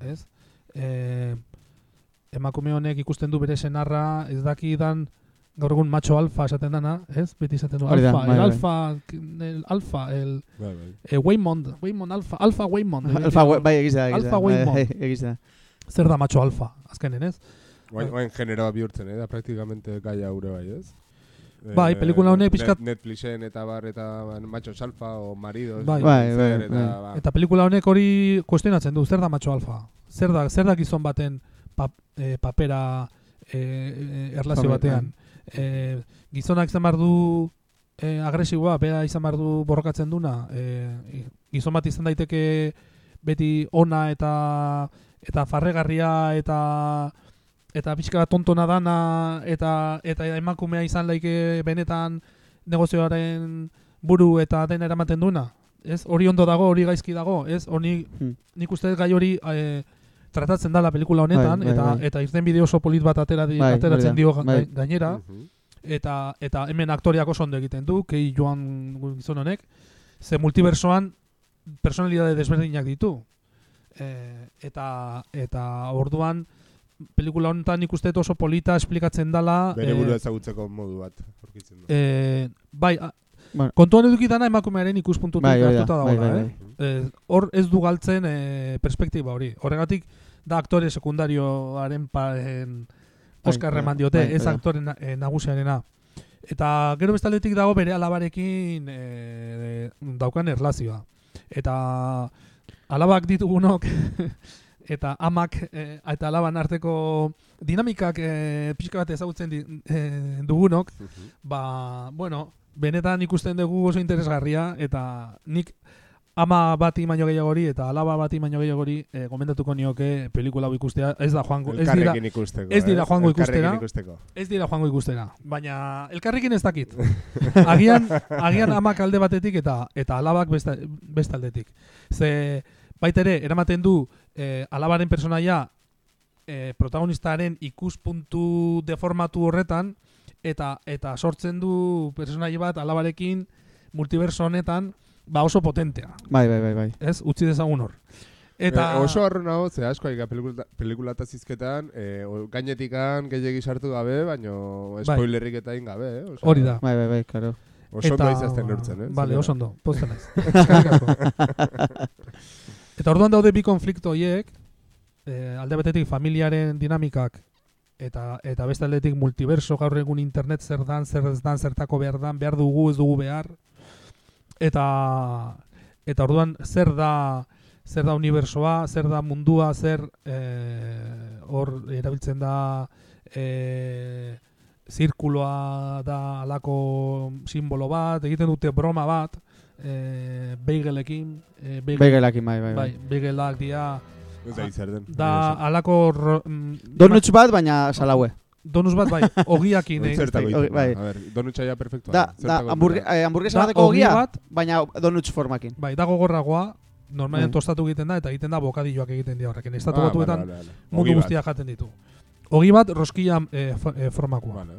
ez? E, emakume honek ikusten du bere senarra ez dakidan gaur egun macho alfa esaten dana, ez? Beti esaten du alfa, bai, el bai. alfa, el alfa, el Bai, bai. e, Waymond, Waymond alfa, alfa Waymond. [LAUGHS] Alfa, bai, egiz da, egiz da. Alfa Waymo. Bai, [LAUGHS] egiz da. Zer da macho alfa, azkenen, ez? Guain, guain generoa bihurtzen, eh? da praktikamente gaia ure bai, ez? Bai, Eh, pelikula honek pixkat- Net, Netflixen eta bar eta macho salfa o maridos. Bai. Bai, bai, eta, bai. ba, Eta pelikula honek hori kuestionatzen du, zer da macho alfa? Zer da, zer da gizon baten pap, e, papera e, e, erlazio batean? E, gizonak izan behar du e, agresiboa, bera izan behar du borrokatzen duna? E, gizon bat izan daiteke beti ona eta eta farregarria eta eta pixka bat tontona dana eta eta emakumea izan laike benetan negozioaren buru eta dena eramaten duna. Ez? Hori ondo dago, hori gaizki dago, ez? Honi Hmm. nik uste gai hori e, tratatzen dala pelikula honetan Bai, bai, eta bai. eta irten bideo oso polit bat atera di, Bai, ateratzen hori dio bai. gainera mhm. eta eta hemen aktoriak oso ondo egiten du, kei joan gizon honek, ze multiversoan personalidade desberdinak ditu. E, eta eta orduan pelikula honetan ikuste oso polita esplikatzen dala Bere eh, burua ezagutzeko modu bat, aurkitzen du. eh, bai, a, Bueno. kontuan eduki dana emakumearen ikuspuntutik Bai, hori da, hartuta bai, dagoela, bai, eh? Eh, hor ez du galtzen eh, perspektiba hori. Horregatik da aktore sekundarioaren pa, en, Bai, Oscar bai, eman diote, bai, ez bai. aktore na, eh, nagusiarena. Eta gero bestaldetik dago bere alabarekin eh, daukan erlazioa. Eta alabak ditugunok [LAUGHS] eta amak eh, eta alaban arteko dinamikak eh, pixka bat ezagutzen di, eh, dugunok, ba, bueno, benetan ikusten dugu oso interesgarria eta nik ama bati baino gehiagori eta alaba bati baino gehiagori eh, gomendatuko nioke pelikula hau ikustea, ez da joango, ez dira, ikusteko. ez dira joango ikustera. ikusteko. ez dira joango ikustera, baina elkarrekin ez dakit. [LAUGHS] agian, agian amak alde batetik eta eta alabak besta, beste. Ze baita ere, eramaten du eh, alabaren personaia eh, protagonistaren ikuspuntu deformatu horretan eta eta sortzen du personaia bat alabarekin multiverso honetan ba oso potentea, Bai, bai, bai, bai. ez? Utzi dezagun hor. Eta Eh, oso harro nago, ze asko aika pelikula, pelikula eta zizketan, eh, o- gainetikan gehiagi sartu gabe, baino Bai. spoilerrik eta egin gabe, eh? Osea, hori da. Bai, bai, bai, karo. Oso ondo izazten neurtzen, eh? Vale, Zure- oso ondo, pozten naiz. [LAUGHS] [LAUGHS] Eta orduan daude bi konflikto horiek, eh, alde batetik familiaren dinamikak eta eta beste aldetik multiverso gaur egun internet zer dan, zer ez dan, zertako behar dan, behar dugu, ez dugu behar. Eta eta orduan zer da zer da unibersoa, zer da mundua, zer eh, hor erabiltzen da eh, zirkuloa da alako simbolo bat, egiten dute broma bat, eh, beigelekin, eh, beigel, Begelakin, bai, bai, bai, bai. beigelak dira, Ez da zer den. da alako ro, mm, Donuts bat, baina salaue. donus bat bai, [LAUGHS] ogiakin egin Zertako Bai, ditu, bai. A ver, donutxa ja perfectua. Da, da, ditu? eh, hamburguesa Da, bateko ogi ogia, bat, baina donuts formakin. bai, da gogorragoa, normalen Bai. tostatu egiten da, eta egiten da bokadilloak egiten dira horrekin. Estatu Ah, batuetan vale, vale, vale. mundu guztia jaten ditu. Ogi bat roskia eh, fo- eh, formakoa. Vale.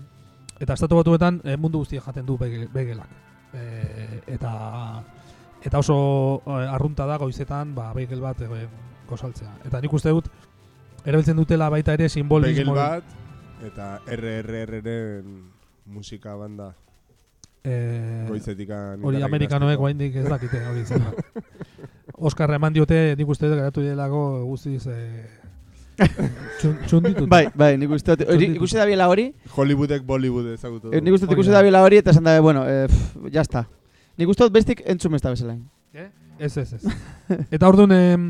Eta estatu batuetan eh, mundu guztia jaten du bege- begelak. E, eta eta oso eh, arrunta da goizetan, ba, begel bat eh, gozaltzea. Eta nik uste dut, erabiltzen dutela baita ere Begel simbolismo. bat, eta RRRren musika banda Eh, goizetikan. hori amerikanoek oraindik ez dakite hori zen. [LAUGHS] Oscar eman diote nik uste dut geratu direlako guztiz eh, txun, txunditut. Bai, bai, nik uste dut, hori, Txunditu. ikusi da biela hori, Hollywoodek Bollywood ezagutu. eh, nik uste dut ikusi da. biela hori, eta esan da, bueno, eh, pff, ya está. Nik uste dut bestik entzun ez da bezala. Ez, ez, ez. Eta orduan, em,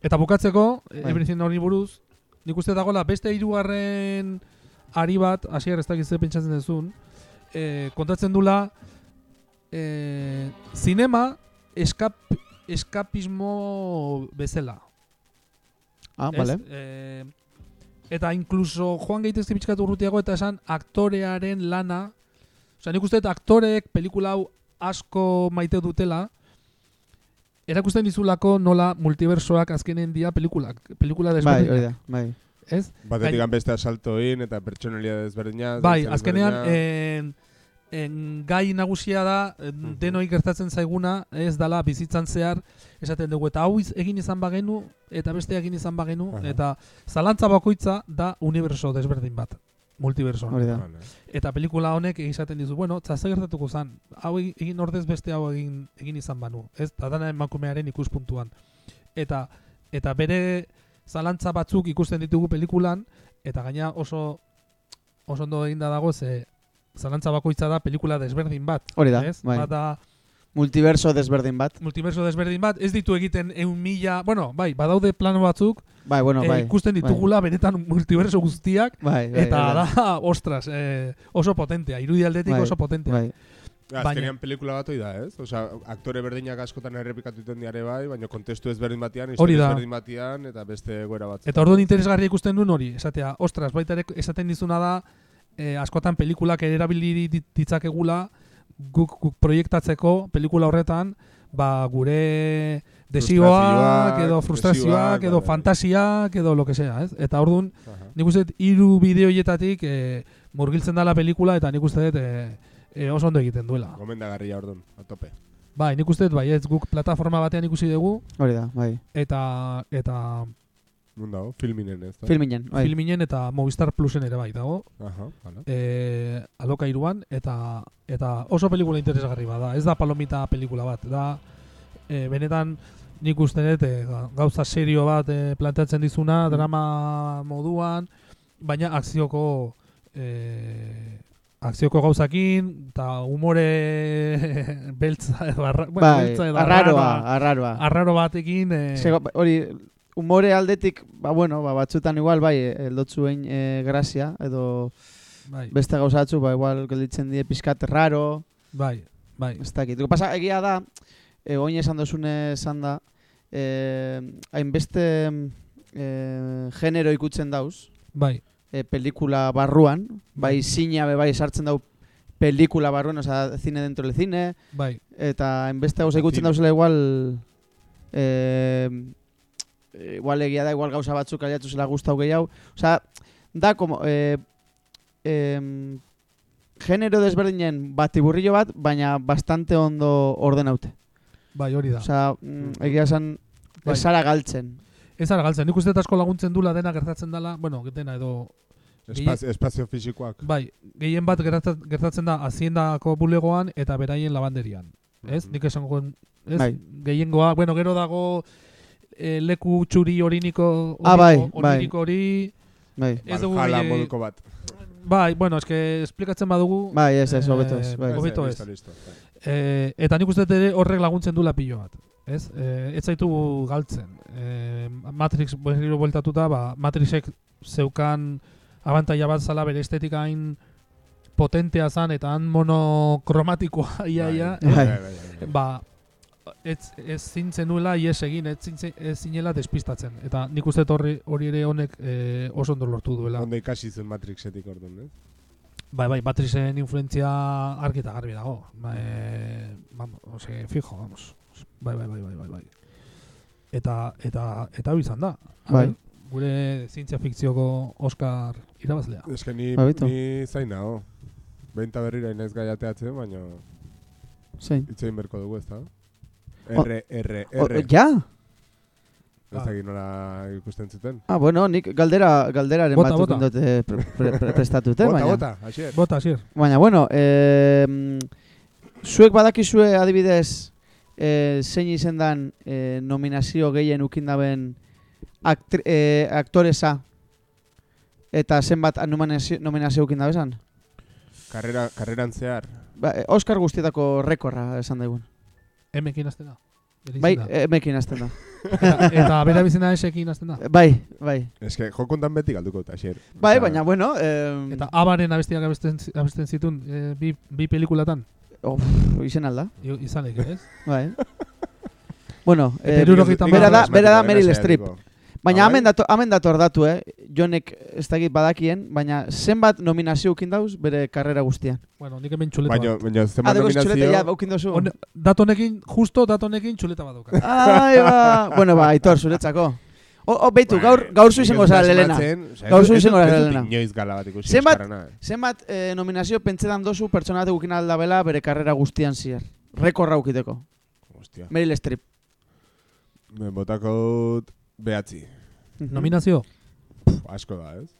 eta bukatzeko, Bai. Everything hori buruz, nik uste dagoela beste hirugarren ari bat, hasier ez dakit zer pentsatzen duzun, eh, kontatzen dula, eh, zinema eskap, eskapismo bezala. Ah, ez? vale. Eh, eta inkluso joan gaitezke pixkatu urrutiago eta esan aktorearen lana, Osea, nik uste dut aktoreek pelikula hau asko maite dutela, erakusten dizulako nola multiversoak azkenen dia pelikulak, pelikula Bai, desberdinak. hori da, bai. Ez? Batetik Gain- beste asaltoin eta pertsonalia desberdina. Bai, azkenean desberdina. En, gai nagusia da en, Mhm. denoi gertatzen zaiguna, ez dala bizitzan zehar esaten dugu eta hau egin izan bagenu eta beste egin izan bagenu Aha. eta zalantza bakoitza da universo desberdin bat, multiversoa. Hori da. Eta pelikula honek esaten dizu, bueno, tza gertatuko zan, hau egin- egin ordez beste hau egin egin izan banu, ez? Da dana emakumearen ikuspuntuan. Eta eta bere zalantza batzuk ikusten ditugu pelikulan eta gaina oso oso ondo eginda dago ze zalantza bakoitza da pelikula desberdin bat, Hori da, ez? bai. Bat da Multiverso desberdin bat. multiverso desberdin bat, ez ditu egiten eun mila, bueno, bai, badaude plano batzuk, Bai, bueno, eh, bai. ikusten ditugula benetan multiverso guztiak, Bai, bai, eta hori da, ostras, eh, oso potentea, irudi aldetik Bai, oso potentea. Bai. Azkenean pelikula bat da, ez? Osea, aktore berdinak askotan errepikatu iten diare bai, baina kontestu ezberdin batean, Hori da. ezberdin batean, eta beste goera bat. Eta orduan interesgarria ikusten duen hori, esatea, ostras, baita ere esaten dizuna da, eh, askotan pelikulak ere erabili dit- ditzakegula guk, guk proiektatzeko pelikula horretan, ba, gure desioak, edo frustrazioak, edo bai. fantasiak, edo lo que sea, ez? Eta orduan, Aha. nik uste dut hiru bideo hietatik eh, murgiltzen dela pelikula, eta nik uste dut eh, eh, oso ondo egiten duela. Gomendagarria orduan, a tope. Bai, nik uste dut, bai, ez guk plataforma batean ikusi dugu, Hori da, bai. eta eta Nun dago, filminen ez da? Filminen, bai. Filminen eta Movistar Plusen ere bai dago, Aha, hala. e, alokairuan eta eta oso pelikula interesgarri bada. Ez da palomita pelikula bat, da e, benetan nik uste dut e, ga- gauza serio bat e, planteatzen dizuna, drama moduan, baina akzioko e, akzioko gauzakin eta umore [LAUGHS] beltza edo arra, bueno, Bai, beltza edo arraroa, arraroa- arraro batekin e, Ze, hori, umore aldetik, ba, bueno, ba, batzutan igual, bai, eldotzuen e, grazia, edo bai, beste gauza batzu, ba, igual, gelditzen die pizkat raro, bai, bai, ez dakit. Pasa, egia da, e, oin esan dozune esan da, e, hainbeste e, genero ikutzen dauz, bai, e, pelikula barruan, bai. zina be bai sartzen dau pelikula barruan, osea, cine dentro del cine, bai, eta hainbeste gauza ikutzen dauzela igual eh, igual egia da, igual gauza batzuk aliatu zela gustau gehiago. Osea, da como eh, em, genero desberdinen batiburrillo bat, baina bastante ondo ordenaute. bai, hori da. Osea, mm, egia esan Bai. ez zara galtzen. Ez ara galtzen, nik uste dut asko laguntzen dula dena gertatzen dela, bueno, dena edo, Espaz, espazio fisikoak. bai, gehien bat gertat- gertatzen da haziendako bulegoan eta beraien labanderian. Ez? Mhm. Nik esango ez? Bai. Gehiengoa, bueno, gero dago eh, leku txuri oriniko Ah, bai, oriniko- bai. oriniko hori, Bai. ez dugu Valhalla gehiago- moduko bat. bai, bueno, eske esplikatzen badugu, Bai, ez, ez, Eh, hobeto ez. Bai. hobeto Ez, ez. listo, listo. bai. Eh, eta nik uste ere horrek laguntzen dula pilo bat. Ez? Eh, ez zaitu galtzen. Eh, Matrix berriro bueltatuta, ba, Matrixek zeukan abantaila bat zala bere estetika hain potentea zan eta han monokromatikoa [LAUGHS] ia, ia, Bai, Bai. bai, bai, bai. ba, ez, ez zintzen nuela ies egin, ez, zintzen, ez zinela despistatzen. Eta nik uste dut horri, hori ere honek eh, oso ondo lortu duela. Ondo ikasi zen Matrixetik orduan, ez? Bai, bai, Matrixen influentzia argi eta garbi dago. Ba, e, vamos, ose, fijo, vamos. Bai, bai, bai, bai, bai, bai. Eta, eta, eta hau izan da. Bai. Gure zientzia fikzioko Oscar irabazlea. Ez que ni, Ba, bitu. ni zain nago. Benta berrira inez gaiateatzen, baina Zein. itzein berko dugu, ez da? R, R, O- R. ja? Ez Ah. dakit nola ikusten zuten. Ah, bueno, nik galdera, galderaren Bota, bat bota. dut pre, pre, pre, prestatute, Bota, baina... bota, hasier. Bota, hasier. Baina, bueno, e, zuek badakizue adibidez e, zein izendan e, nominazio gehien ukindaben aktri, e, aktoresa eta zenbat nominazio, nominazio ukindabezan? Karrera, karreran zehar. Ba, e, Oscar guztietako rekorra esan daigun. Emekin azten da. Bai, emekin azten da. eta, eta bera bizena esekin azten da. Bai, bai. Ez que jokontan beti galduko eta hasier. Bai, Osea, baina, bueno... E, Eta abaren abestiak abesten, abesten zitun e, bi, bi pelikulatan. Of, izen alda, I- Izan leke, ez? bai. bueno, Eta eh, bera da, bera da Meryl Streep. Baina bai? dator, hemen dator datu, eh? Jonek ez dakit badakien, baina zenbat nominazio ukin dauz bere karrera guztian. Bueno, nik hemen txuleta Baina, bat. baina zenbat Ah, dekoz txuleta ja nominazio... ukin dozu. Hone- Datonekin, justo datonekin txuleta bat dauka. Ai, ba. [LAUGHS] bueno, ba, aitor, zuretzako. O, o, beitu, Bai, gaur, gaur zu izango dut zara lelena. Gaur zu dut- izango zara dut lelena. Inoiz gala bat ikusi Zenbat-. Zenbat eh, nominazio pentsetan dozu pertsona bat ukin aldabela bere karrera guztian zier. Rekorra ukiteko. Hostia. Meryl Streep. Me botako behatzi. Nominazio? Pff, asko da, ez?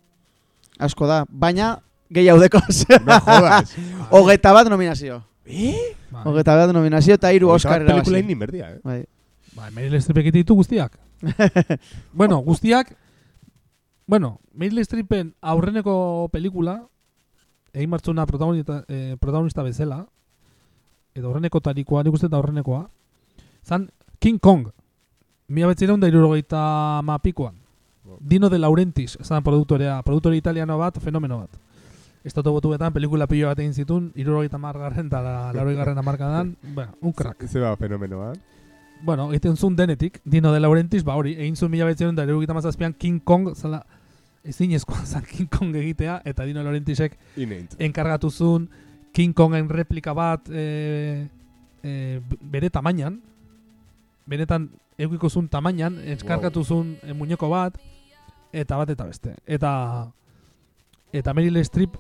Asko da, baina gehiago dekoz. [LAUGHS] No jodas. [LAUGHS] Hogeita bat nominazio. Eh? Bai. Hogeita bat nominazio eta hiru Oscar Pelikula erabazi. indi berdia, eh? Bai. Bai, Meryl Streepek ditu guztiak. [LAUGHS] bueno, guztiak... Bueno, Meryl Streepen aurreneko pelikula, egin martzuna protagonista, eh, protagonista bezala, edo aurreneko tarikoa, nik uste eta aurrenekoa, zan King Kong, mila betzireun da irurogeita mapikoan. Dino de Laurentiis, zan produktorea, produktore italiano bat, fenomeno bat. Estatu botuetan, pelikula pilo bat egin zitun, irurogeita margarren eta laurogei garren amarkadan, [LAUGHS] bueno, un crack. Ze ba fenomenoa. Bueno, egiten zuen denetik, Dino de Laurentiis, ba hori, egin zuen mila betzen da erurogeita mazazpian King Kong, zala, ezin ezkoa zan King Kong egitea, eta Dino de Laurentisek enkargatu zuen King Kongen replika bat e, e, bere tamainan, benetan eukiko zuen tamainan, enkargatu zuen e, muñeko bat, eta bat eta beste. Eta eta Meryl Streep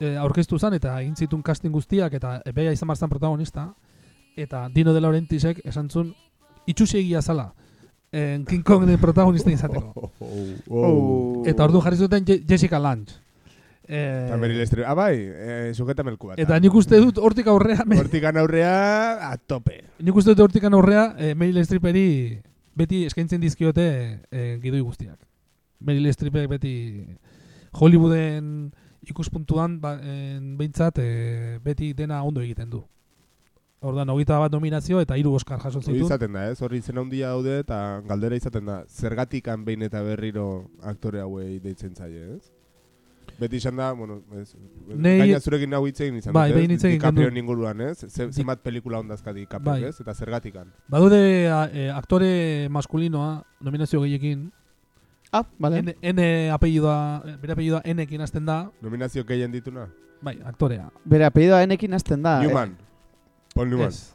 e, aurkeztu zen, eta egin zituen casting guztiak, eta beha izan barzan protagonista, eta Dino de Laurentisek esan zuen, itxusi egia zala, en King Kongen protagonista izateko. [LAUGHS] Oh, oh, oh. Eta ordu jarri zuten Je- Jessica Lange. Eh, Meryl Streep. Ah, bai, eh, sujeta melku bat. Eta nik uste dut hortik aurrea, [LAUGHS] Hortikan aurrea, a tope. nik uste dut hortik aurrea, eh, Meryl Streeperi beti eskaintzen dizkiote eh, gidoi guztiak. Meryl Streepek beti Hollywooden ikuspuntuan ba, en, behintzat eh, beti dena ondo egiten du. Ordan hogeita bat nominazio eta hiru Oscar jaso zituen. izaten da, ez? Horri izen handia daude eta galdera izaten da. Zergatikan behin eta berriro aktore hauei deitzen zaie, ez? Beti izan da, bueno, ez, Nei- gaina zurekin hau hitz egin izan Bai, dut, ez? hitz egin DiCaprio genuen. inguruan, ez? Ze, zenbat pelikula ondazka DiCaprio, Bai. ez? Eta zergatikan. Badude eh, aktore maskulinoa nominazio gehiekin, Ah, vale. N, N apellidoa, eh, bere apellidoa N-ekin hasten da, Nominazio gehien dituna? bai, aktorea. Bere apellidoa enekin hasten da. Newman. Paul Newman. Ez.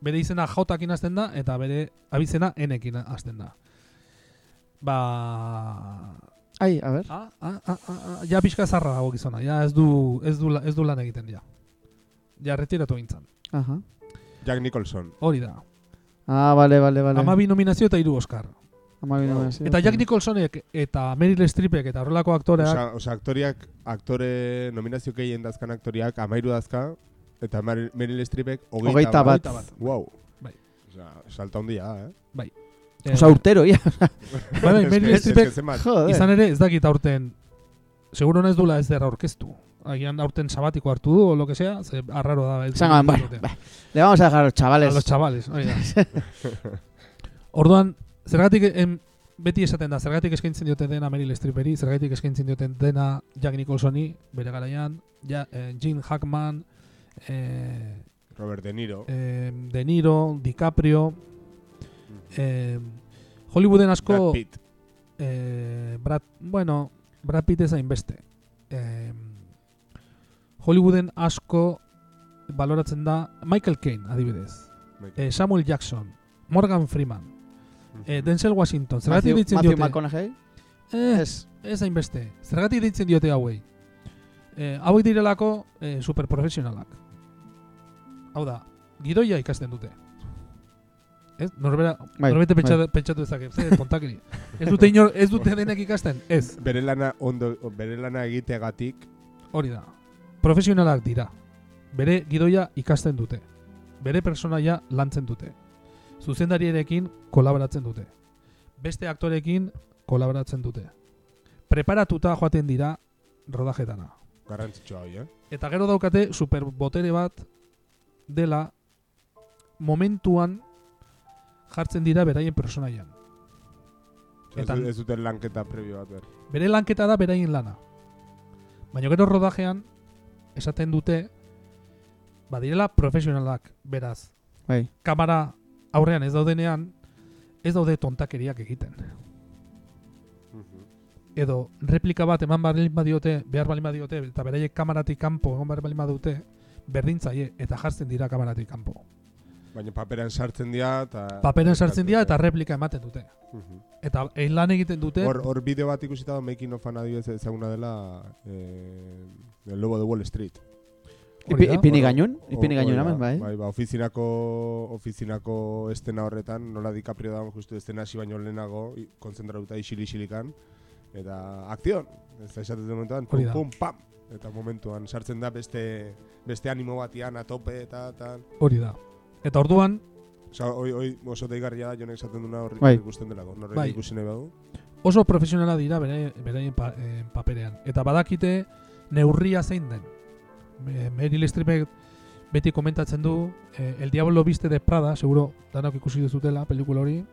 Bere izena jautakin hasten da, eta bere abizena N-ekin hasten da. Ba... Ai, a ber. Ah, ah, ah, ah, ah, ja pixka zarra dago gizona, ja ez du, ez du, la- ez du lan egiten ja. Ja retiratu gintzan. Aha. Jack Nicholson. Hori da. Ah, vale, vale, vale. Amabi nominazio eta hiru Oscar. Amabi nominazio. Eta Jack Nicholsonek eta Meryl Streepek eta horrelako aktoreak Osa, osa aktoriak, aktore nominazio gehien dazkan aktoriak amairu dazka, eta Meryl Streepek hogeita, Hogeita bat. Bat. Wow. Bai. Osa, salta handia, da, eh? eh, Osa, urtero, ia. bai, bai, Meryl Streepek. Izan ere, ez dakit aurten, seguro ez dula ez derra orkestu. Agian aurten sabatiko hartu du, o lo que sea, ze arraro da. dut bueno, ba, le vamos a dejar a los A chavales. los chavales, hori da. Orduan, zergatik em, beti esaten da, zergatik eskaintzen dioten dena Meryl Streeperi, zergatik eskaintzen dioten dena Jack Nicholsoni, bere garaian, ja, eh, Gene Hackman, eh, Robert De Niro. eh, De Niro, DiCaprio, eh, Hollywooden asko... Brad Pitt. Eh, Brad, bueno, Brad Pitt ez hainbeste. Eh, Hollywooden asko baloratzen da Michael Caine, adibidez. Eh, Samuel Jackson, Morgan Freeman, eh, Denzel Washington. Zergatik Matthew, deitzen Matthew diote? McConaughey. Eh, Ez. ez hainbeste. Zergatik deitzen diote hauei? Eh, hauek direlako eh, superprofesionalak. Hau da, gidoia ikasten dute. Ez? Norbera, Bai, norbete bai. pentsatu, pentsatu dezake, ze tontakeri. ez dute inor, ez dute denek ikasten, ez. Bere lana ondo, bere lana egiteagatik Hori da. Profesionalak dira. Bere gidoia ikasten dute. Bere personaia lantzen dute. Zuzendariarekin kolaboratzen dute. Beste aktorekin kolaboratzen dute. Preparatuta joaten dira rodajetana. garrantzitsua hori, eh? Eta gero daukate superbotere bat dela momentuan jartzen dira beraien personaian. Ez, Eta- ez duten lanketa prebio bat ber. Bere lanketa da beraien lana. Baina gero rodajean esaten dute badirela profesionalak, beraz. Bai. Kamera aurrean ez daudenean ez daude tontakeriak egiten. Edo replika bat eman baldin badiote, behar baldin badiote eta beraiek kameratik kanpo egon behar baldin badute berdintzaie eta jartzen dira kameratik kanpo. Baina paperan sartzen dira eta... Paperen sartzen dira eta replika ematen dute. Mhm. Eta egin lan egiten dute Hor, hor bideo bat ikusita da making of adibidez ezaguna dela eh, El Lobo de Wall Street. Ipi, ipini gainun, ipini gainun hemen, bai. Bai, ba, ofizinako, ofizinako estena horretan, nola DiCaprio da justu estena hasi baino lehenago, kontzentratuta isili-isilikan, eta akzion, ez da esaten duen momentuan, pum, pum, pam, eta momentuan sartzen da beste, beste animo batian, atope, eta, eta, hori da. Eta orduan Osa, hoi, hoi oso deigarria da jonek esaten duna horri Bai. ikusten delako, norrek Bai. ikusi nahi badu. oso profesionala dira bere, beraien pa, eh, paperean. Eta badakite neurria zein den. Me- Meryl Streepek beti komentatzen du eh, El Diablo Viste de Prada, seguro danok ikusi duzutela pelikula hori.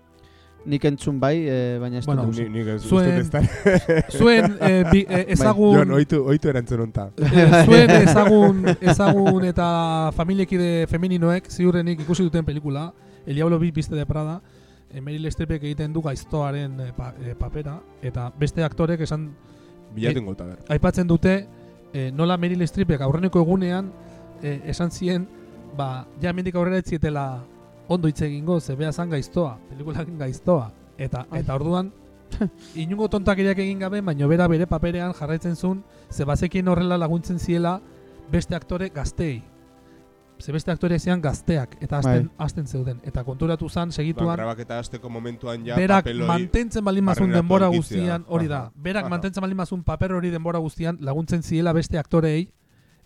Nik entzun bai, eh, baina ez Bueno, dut Ni, nik ez Zuen- [LAUGHS] Zuen eh, bi, eh, ezagun Jon, oitu, oitu erantzun onta. eh, [LAUGHS] zuen ezagun ezagun eta familiekide femeninoek ziurrenik ikusi duten pelikula El Diablo Vi- Viste de Prada. Eh, Meryl Streepek egiten du gaiztoaren eh, pa, eh, papera eta beste aktorek esan Bilaten gota ber. aipatzen dute eh, nola Meryl Streepek aurreneko egunean eh, esan zien ba ja hemendik aurrera ez zietela ondo hitz egingo ze bea zan gaiztoa pelikulakin gaiztoa. Eta Ai. eta orduan [LAUGHS] inungo tontakeriak egin gabe baino bera bere paperean jarraitzen zuen ze bazekien horrela laguntzen ziela beste aktore gazteei. Ze beste aktoreak zian gazteak eta hasten, hasten zeuden. Eta konturatu zan Ba, segituan grabaketa hasteko momentuan ja berak papeloi mantentzen mazun barneratu denbora guztian, hori da, berak Aha. mantentzen mazun paper hori denbora guztian laguntzen ziela beste aktoreei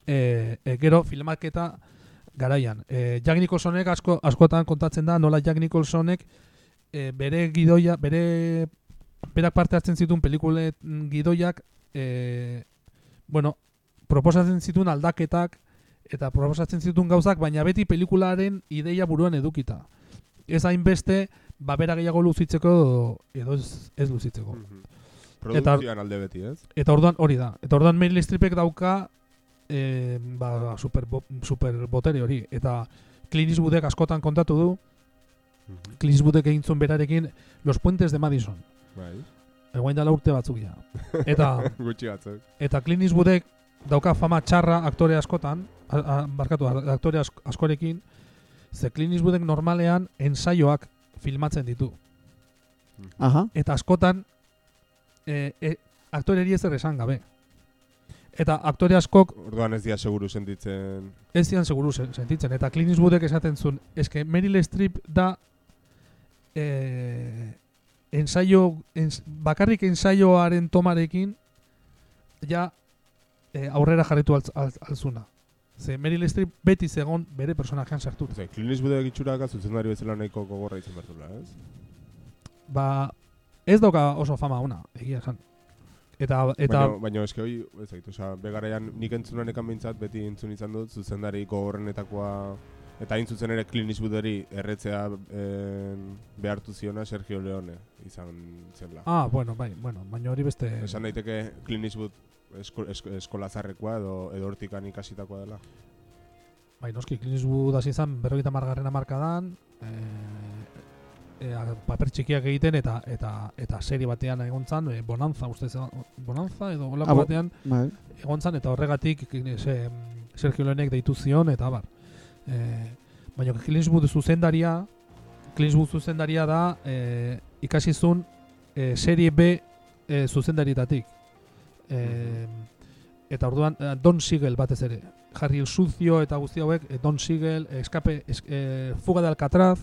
e, e, gero filmaketa garaian. E, Jack Nicholsonek asko, askotan kontatzen da nola Jack Nicholsonek e, bere gidoia, bere berak parte hartzen zituen pelikule mm, gidoiak e, bueno, proposatzen zituen aldaketak eta proposatzen zituen gauzak, baina beti pelikularen ideia buruan edukita. Ez hainbeste, babera gehiago luzitzeko edo ez, ez luzitzeko. Mhm. Produkzioan alde beti, ez? Eta orduan hori da. Eta orduan Meryl Streepek dauka e, ba, super, bo, super botere hori. Eta Clint Eastwoodek askotan kontatu du, Clint Eastwoodek egin zuen berarekin Los Puentes de Madison. Bai. Egoain dela urte batzuk ja. [LAUGHS] Eta, Gutxi batzuk. eta Clint Eastwoodek dauka fama txarra aktore askotan, a, a, barkatu, aktore ask, askorekin, ze Clint Eastwoodek normalean ensaioak filmatzen ditu. Aha. eta askotan e, e, aktoreri ezer esan gabe. Eta aktore askok Orduan ez dira seguru sentitzen. ez zian seguru se- sentitzen. Eta Clint Eastwoodek esaten zuen, eske Meryl Streep da e, ensaio, ens, bakarrik ensaioaren tomarekin ja e, aurrera jarritu altz, altz, altzuna. Ze Meryl Streep beti zegon bere personajean sartuta. Ose, Clint Eastwoodek itxuraka zuzendari bezala nahiko gogorra izan bertula, ez? Ba, ez dauka oso fama ona, egia esan. Eta, eta Baina, baina eske hoi, ez zait, osea, begaraian nik entzunan ekan behintzat beti entzun izan dut zuzendari gogorrenetakoa eta hain zuzen ere Clint Eastwooderi erretzea en, behartu ziona Sergio Leone izan zela. Ah, bueno, bai, bueno, baina hori beste... Esan daiteke Clint Eastwood esko, esko, eskolazarrekoa edo, edo hortikan ikasitakoa dela. Bai, noski, Clint Eastwood hasi izan berrogeita margarren amarkadan, e, e, paper txikiak egiten eta eta eta serie batean egon zan, e, Bonanza, uste Bonanza edo olako Ah, batean Bai. egon zan, eta horregatik e, se, Sergio Leonek deitu zion, eta bar. E, baina Eastwood zuzendaria, Eastwood zuzendaria da, e, ikasi zuen e, serie B e, zuzendarietatik. E, eta orduan eh, Don Siegel batez ere. Harry el Sucio eta guzti hauek, eh, Don Siegel, Escape, es, eh, Fuga de Alcatraz,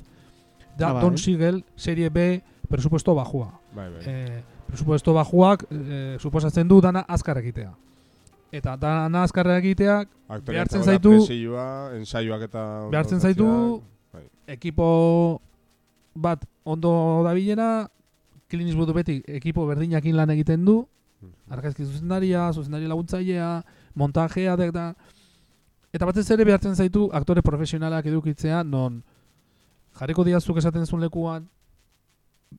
da Ah, bai. Don Siegel serie B presupuesto bajua. Bai, bai. E, presupuesto bajuak e, suposatzen du dana azkar egitea. Eta dana azkar egiteak behartzen zaitu- presioa, ensaioak eta... behartzen zaitu Bai. ekipo bat ondo dabilena, Clint Eastwood beti ekipo berdinakin lan egiten du, argazki zuzendaria, zuzendari laguntzailea, montajea, da. Eta batez ere behartzen zaitu aktore profesionalak edukitzea, non jarriko diazuk esaten zuen lekuan,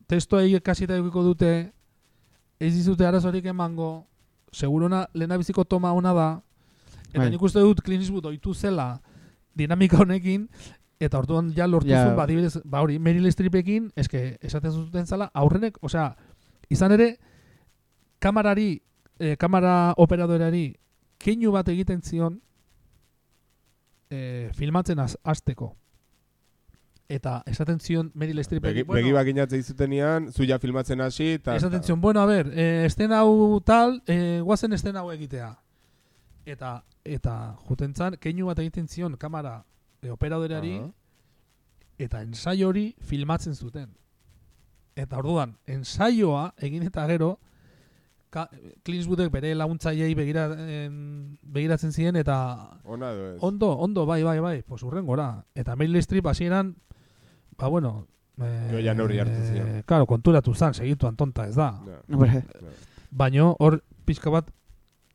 testoa ikasita edukiko dute, ez dizute arazorik emango, segurona lehenabiziko toma ona da, eta Bai. nik uste dut Clint Eastwood ohitu zela dinamika honekin, eta orduan ja lortu Ja. zuen, ba, adibidez, ba hori, Meryl Streepekin, eske, esaten zuten zala, aurrenek, osea, izan ere, kamarari, eh, kamara operadoreari, keinu bat egiten zion, eh, filmatzen az, azteko. Eta esaten zion Meryl Streepek, Begi, begi bakinatzen izutenean, zu ja filmatzen hasi, eta... esaten zion, bueno, a ver, eh, estena hau tal, eh, guazen estena hau egitea. Eta, eta juten zan, keinu bat egiten zion kamara e, operadoreari, Aha. eta ensaio hori filmatzen zuten. Eta orduan, ensaioa egin eta gero, ka, Clint Eastwoodek bere laguntzaileei begira, em, begiratzen ziren, eta Ona edo ez. ondo, ondo, bai, bai, bai, pues urrengora. Eta Meryl Streep hasieran, ba, bueno, eh, Jo, ja neurri hartu zion. Claro, konturatu zan, segituan tonta ez da. Ja. Baino, hor pixka bat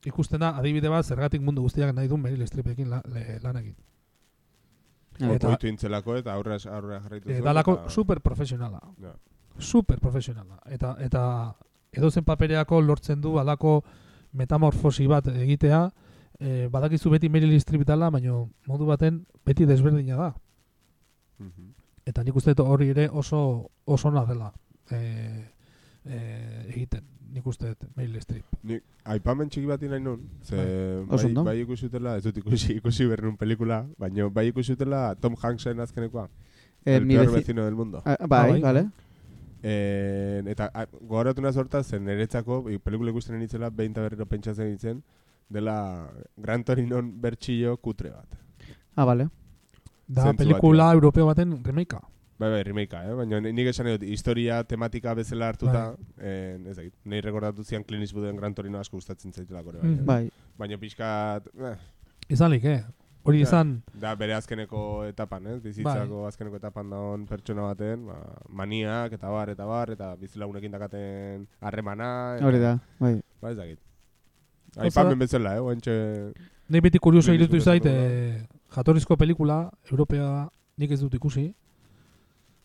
ikusten da, adibide bat, zergatik mundu guztiak nahi du Meryl Streepekin la, le, lan egin. Eta- Ohitu intzelako eta aurrera aurrera jarraitu E, zuen, dalako eta- super profesionala. Ja. Super profesionala. Eta, eta edozen papereako lortzen du alako metamorfosi bat egitea, e, badakizu beti Meryl Streep dela, baino modu baten beti desberdina da. Mhm. Eta nik uste dut hori ere oso oso ona dela e, e, egiten. Nik uste dut Meryl Streep. Nik aipamen txiki bat nahi nun, ze bai, ondo. bai ikusi dutela, ez dut ikusi, [LAUGHS] ikusi bernun pelikula, baina bai ikusi dutela Tom Hanksen azkenekoa, eh, el mi peor veci- vecino del mundo. Ah, Ah, bai, bai. vale. Eh, eta a, gogoratu naz hortaz, zen niretzako, i, pelikula ikusten nintzela, behin eta berriro pentsatzen nintzen, dela Gran Torinon bertxillo kutre bat. Ah, vale. Da pelikula europeo baten remakea. Bai, bai, remakea, eh? baina nik esan dut, historia tematika bezala hartuta, eh, ez dakit, nahi rekordatu zian Clint Eastwooden Gran Torino asko gustatzen zaitelako ere, bai. Mm. eh? Bai. Baina pixkat, eh, Izanlik, eh? Hori Ja. izan, da bere azkeneko etapan, ez? Bizitzako azkeneko etapan dagoen pertsona baten, ba, maniak eta bar, eta bar, eta bizilagunekin dakaten harremana. Hori da, bai. Ba, ez dakit. Aipamen bezala, eh? Oentxe... nahi beti kurioso Clint irutu Eastwood zait, eh, jatorrizko pelikula, europea nik ez dut ikusi,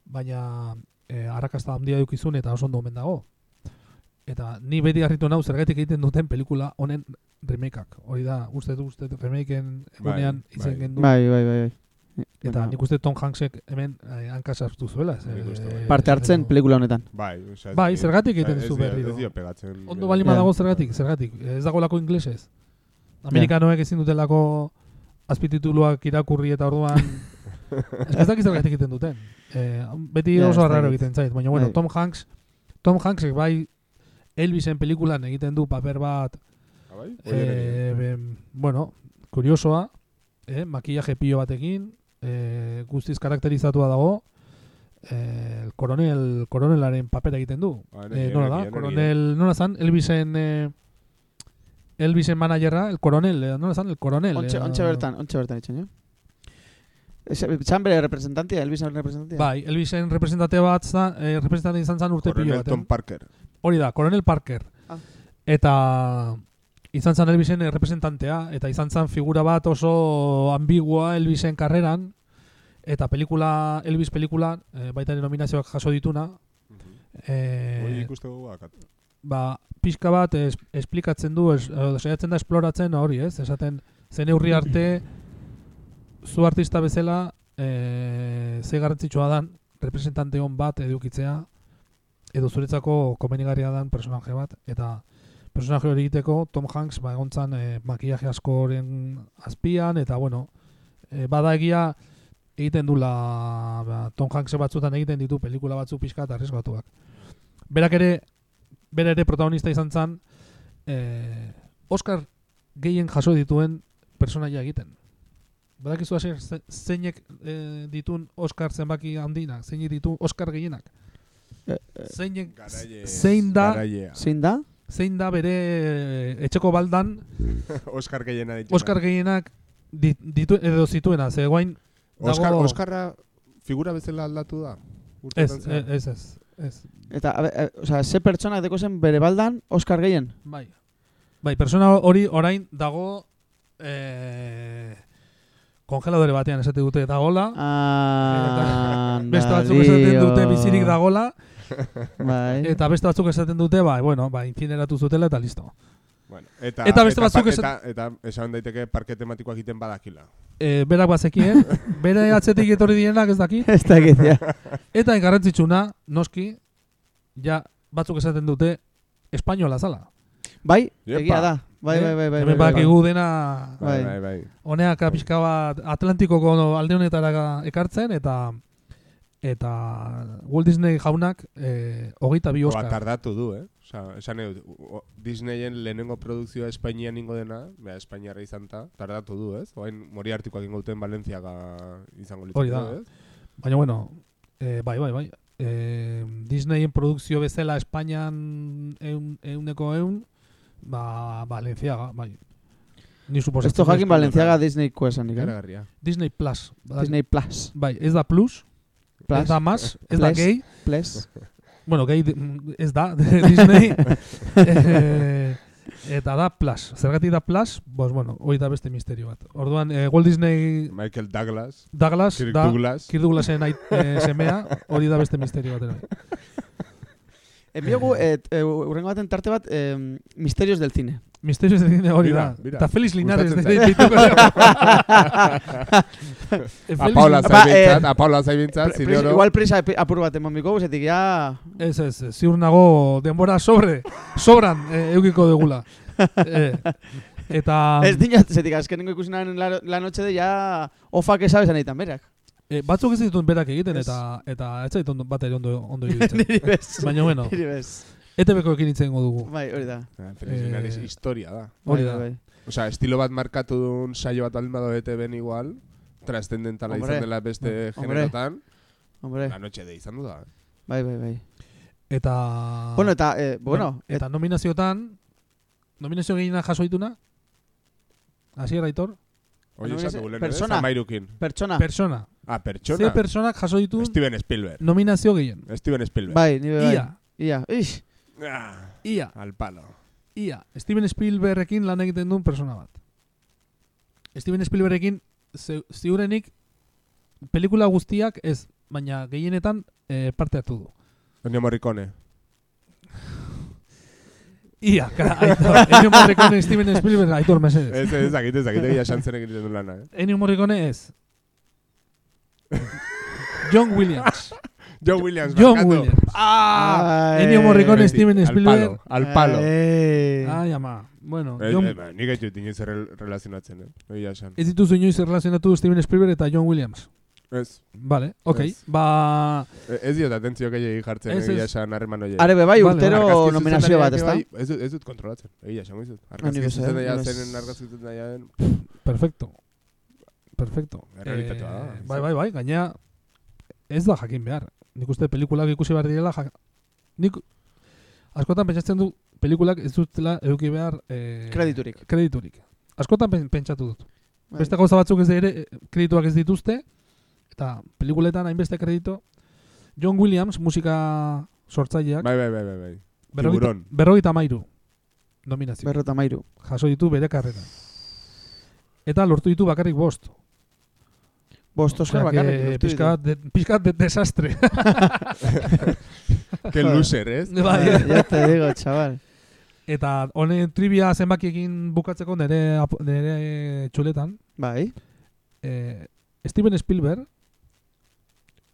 baina eh, arrakasta handia dukizun eta oso ondo omen dago. Eta ni beti harritu nau zergatik egiten duten pelikula honen remakeak. Hori da, uste du, uste dut remakeen Bai, egunean izan bai. gendu. Bai, bai, bai. bai. Eta nik uste Tom Hanksek hemen eh, hanka sartu zuela. bai. eh, parte hartzen edo- pelikula honetan. Bai, ez Bai, zergatik egiten zu berriro. Ez dio pegatzen. Ondo eh, bali Ja. badago zergatik, zergatik. Ez dagolako inglesez. Amerikanoek ezin dutelako azpitituluak irakurri eta orduan [LAUGHS] Ez dakit zergatik egiten duten. Eh, beti Ja, oso ez raro dakit. egiten zait, baina bueno, Bai. Tom Hanks Tom Hanksek bai Elvisen pelikulan egiten du paper bat Ah, bai? Hori ere. eh, ben, bueno, kuriosoa, eh, makillaje pilo batekin, eh, guztiz karakterizatua dago, eh, el koronel, koronelaren papera egiten du. Ah, Eh, negi, nola da? Koronel, nola zan? Elvisen, eh, Elvisen managerra, el koronel, eh, nola zan? El koronel. Ontxe, eh, ontxe bertan, ontxe bertan itxen, jo? Zan bere representantia, Elvisen representantia? Bai, Elvisen representate bat zan, eh, representante izan zan urte pilo Coronel baten. Tom Parker. Hori da, Coronel Parker. Ah. Eta izan zan Elvisen representantea, eta izan zan figura bat oso ambigua Elvisen karreran, eta pelikula, Elvis pelikula, eh, baita nominazioak jaso dituna, Hori eh, ikuste dugu akat. Ba, pixka bat es, esplikatzen du, es, saiatzen da esploratzen hori, ez? Esaten, zen neurri arte, [CLEARS THROAT] zu artista bezala, e, ze garrantzitsua dan, representante hon bat edukitzea, edo zuretzako komenigarria dan personaje bat, eta personaje hori egiteko Tom Hanks ba egontzan e, makillaje askoren azpian, eta bueno, e, bada egia egiten dula ba, Tom Hanks batzutan egiten ditu pelikula batzu pixka eta arriesgatuak. Berak ere, bera ere protagonista izan zen, e, Oscar gehien jaso dituen personaia egiten. Badakizu hasier ze- zeinek eh, ditun Oscar zenbaki handinak, zeinek ditu Oscar gehienak. Eh, Zeinek Garaie, zein da Garaia. Zein da? zein da bere eh, etxeko baldan [LAUGHS] Oscar gehiena ditu. Oscar gehienak di- ditu edo zituena, ze guain Oscar, dago- Oscarra figura bezala aldatu da? ez, zehar? ez, ez, ez. Eta, a, e, osea, ze pertsonak deko zen bere baldan Oscar gehien? Bai. Bai, persona hori orain dago eh, kongeladore batean esate dute dagola. Ah, Beste batzuk esaten dute bizirik dagola Bai. eta beste batzuk esaten dute, bai, bueno, bai, incineratu zutela eta listo. Bueno, eta, Eta beste batzuk esan- eta, eta, esan daiteke parke tematikoa egiten badakila. E, berak bazekien, [LAUGHS] bere atzetik etorri dienak ez daki, Ez dakit, ja. [LAUGHS] eta garrantzitsuna, noski, ja, batzuk esaten dute, espainola zala. Bai, Iepa. egia da. Bai, Eh? bai, bai, bai. Hemen bai, bai. badakigu dena Bai, Bai. bai, bai. honeak pixka bat Atlantikoko alde honetara ekartzen, eta eta Walt Disney jaunak eh, hogeita bi Ba, Oscar. tardatu du, eh? Osa, esan nahi dut, o- Disneyen lehenengo produkzioa Espainian ingo dena, bea Espainiarra izan ta, tardatu du, ez? Oain mori hartikoak ingo duten Valentziaga izango da. ez? Baina bueno, eh, bai, bai, bai. Eh, Disneyen produkzio bezala Espainian eun, euneko eun, ba, Valenciaga, bai. Ni suposatzen. Esto jakin. Valenciaga Disneyko esan, eh? Disney Plus. Ba- Disney Plus. Bai, ez da plus, Plus. ez da más, ez da Plus. gay. Plus. Bueno, gay de- mm, ez da, [LAUGHS] de Disney. [LAUGHS] eh, eta da plus. Zergatik da plus? Pues bueno, hori da beste misterio bat. Orduan, eh, Walt Disney Michael Douglas, Douglas Kirk da Douglas. Kirk Douglasen ait, eh, semea, hori da beste misterio bat. bai. Enbiogu, eh, eh, urrengo baten tarte bat, eh, Misterios del Cine. Misterios de cine hori da. Eta Felix Linares zait. deituko [LAUGHS] Eh, A Paula Zaibintzat, a Paula Zaibintzat, zinoro. igual prisa apur bat emon biko, zetik ja... Ez, ez, ez, ziur nago denbora sobre, sobran eh, eukiko degula. Eh, eta Ez dinat, zetik azkenengo ikusi nahen la, la noche de ja ofak esabezan eitan berak. eh, batzuk ez ditut berak egiten Ez. eta eta ez ondo, bat ere ondo, ondo [LAUGHS] iruditzen. Bez. Baina bueno, Niri bez. ETV-ko ekin itzen dugu. Bai, hori da. Linares Eh, historia da. Hori Bai, da. bai, bai. Osea, estilo bat markatu duen saio bat baldin bado ETV-en igual, trascendentala izan dela beste generotan, Hombre, la noche de izan du da. eh? bai, bai, bai. Eta Bueno, eta, eh, bueno, et, eta nominazioetan nominazio gehienak jaso dituna? Hasier Aitor, Oye, ese- dugu lehen, persona. ez? Amairukin. pertsona. persona. Ah, Ze pertsona. personak jaso ditu Steven Spielberg. nominazio gehien. Steven Spielberg. Bai, nire bai. Ia, Ia. Ix. Ah, ia, al palo. ia. Steven Spielberrekin lan egiten duen persona bat. Steven Spielberrekin ze- ziurenik pelikula guztiak ez, baina gehienetan eh, parte hartu du. Ennio Morricone. [LAUGHS] Ia, ka, Aitor. Ennio Morricone, Steven Spielberg, Aitor mesedez. Ez, ez, zakit, ez, zakit, egia xantzen egiten du lana, eh? Ennio Morricone ez. [LAUGHS] John Williams. John Williams, John barkatu. Williams. Ah! Ennio Morricone, Beti, Steven Al Spielberg. palo, al palo. Ai. Ai, ama. Bueno, Eh, John, eh, ba, nik ez dut inoiz relazionatzen, eh? Egia esan. ez dituzu inoiz erlazionatu Steven Spielberg eta John Williams. Ez, Vale, ok. Ez. Ba, eh, ez diot atentzio gehiagi jartzen, Ez, egia ez. esan harreman horiek. Are be bai, Vale, urtero Argazki nominazio bat, ezta? bai, Ez dut, ez dut kontrolatzen, egia esan Argazki eh, zuzendaria ni bez. zenen argazki zuzendariaren... perfecto. Perfecto. Errealitatea da, Eh, bai, bai, bai, gaina ez da jakin behar. Nik uste pelikulak ikusi behar direla, jak... nik askotan pentsatzen du pelikulak ez dutela eduki behar eh, Krediturik. krediturik. Askotan pen- pentsatu dut. Bai. Beste gauza batzuk ez ere eh, kredituak ez dituzte, eta pelikuletan hainbeste kredito. John Williams, musika sortzaileak, Bai, bai, bai, bai, bai. berrogeita, tiburon. berrogeita mairu nominazio. Berrota mairu. Jaso ditu bere karrera. Eta lortu ditu bakarrik bost. Bost Oscar Osea, bakarrik. bat de, desastre. [LAUGHS] Que loser, ez? [LAUGHS] Bai. ya te digo, chaval. Eta honen trivia zenbakiekin bukatzeko nire, ap- nire txuletan, Bai. eh, Steven Spielberg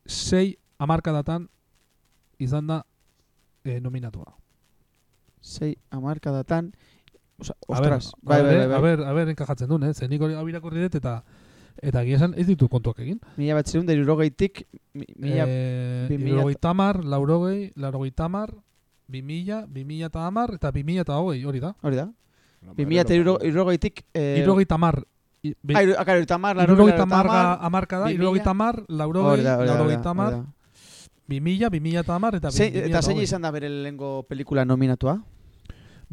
sei amarkadatan izan da eh, nominatua. Sei amarkadatan. Osa, A ber, ostras. Bai, a bai, bai, bai. A ber, a ber, enkajatzen duen, eh? Zenik hori hau irakurri dut eta eta egia esan ez ditu kontuak egin. Mila bat zirun, derurogeitik, mi- mila... eh, irurogei tamar, laurogei, laurogei tamar, bi mila, bi mila eta hamar, eta bi mila eta hogei, hori da. Hori da. La Bi mila madre eta irurogeitik... Eh, Irurogei tamar be- Ah, laro, Irurogeita laro, marga amarka da, bi irurogeita mila. mar, laurogei, Hori da, hori da, hori da, laurogeita hori mar, da. bi mila, bi mila eta hamar, eta bi Zein- bi mila Eta zein hogei. izan da bere lehengo pelikula nominatua?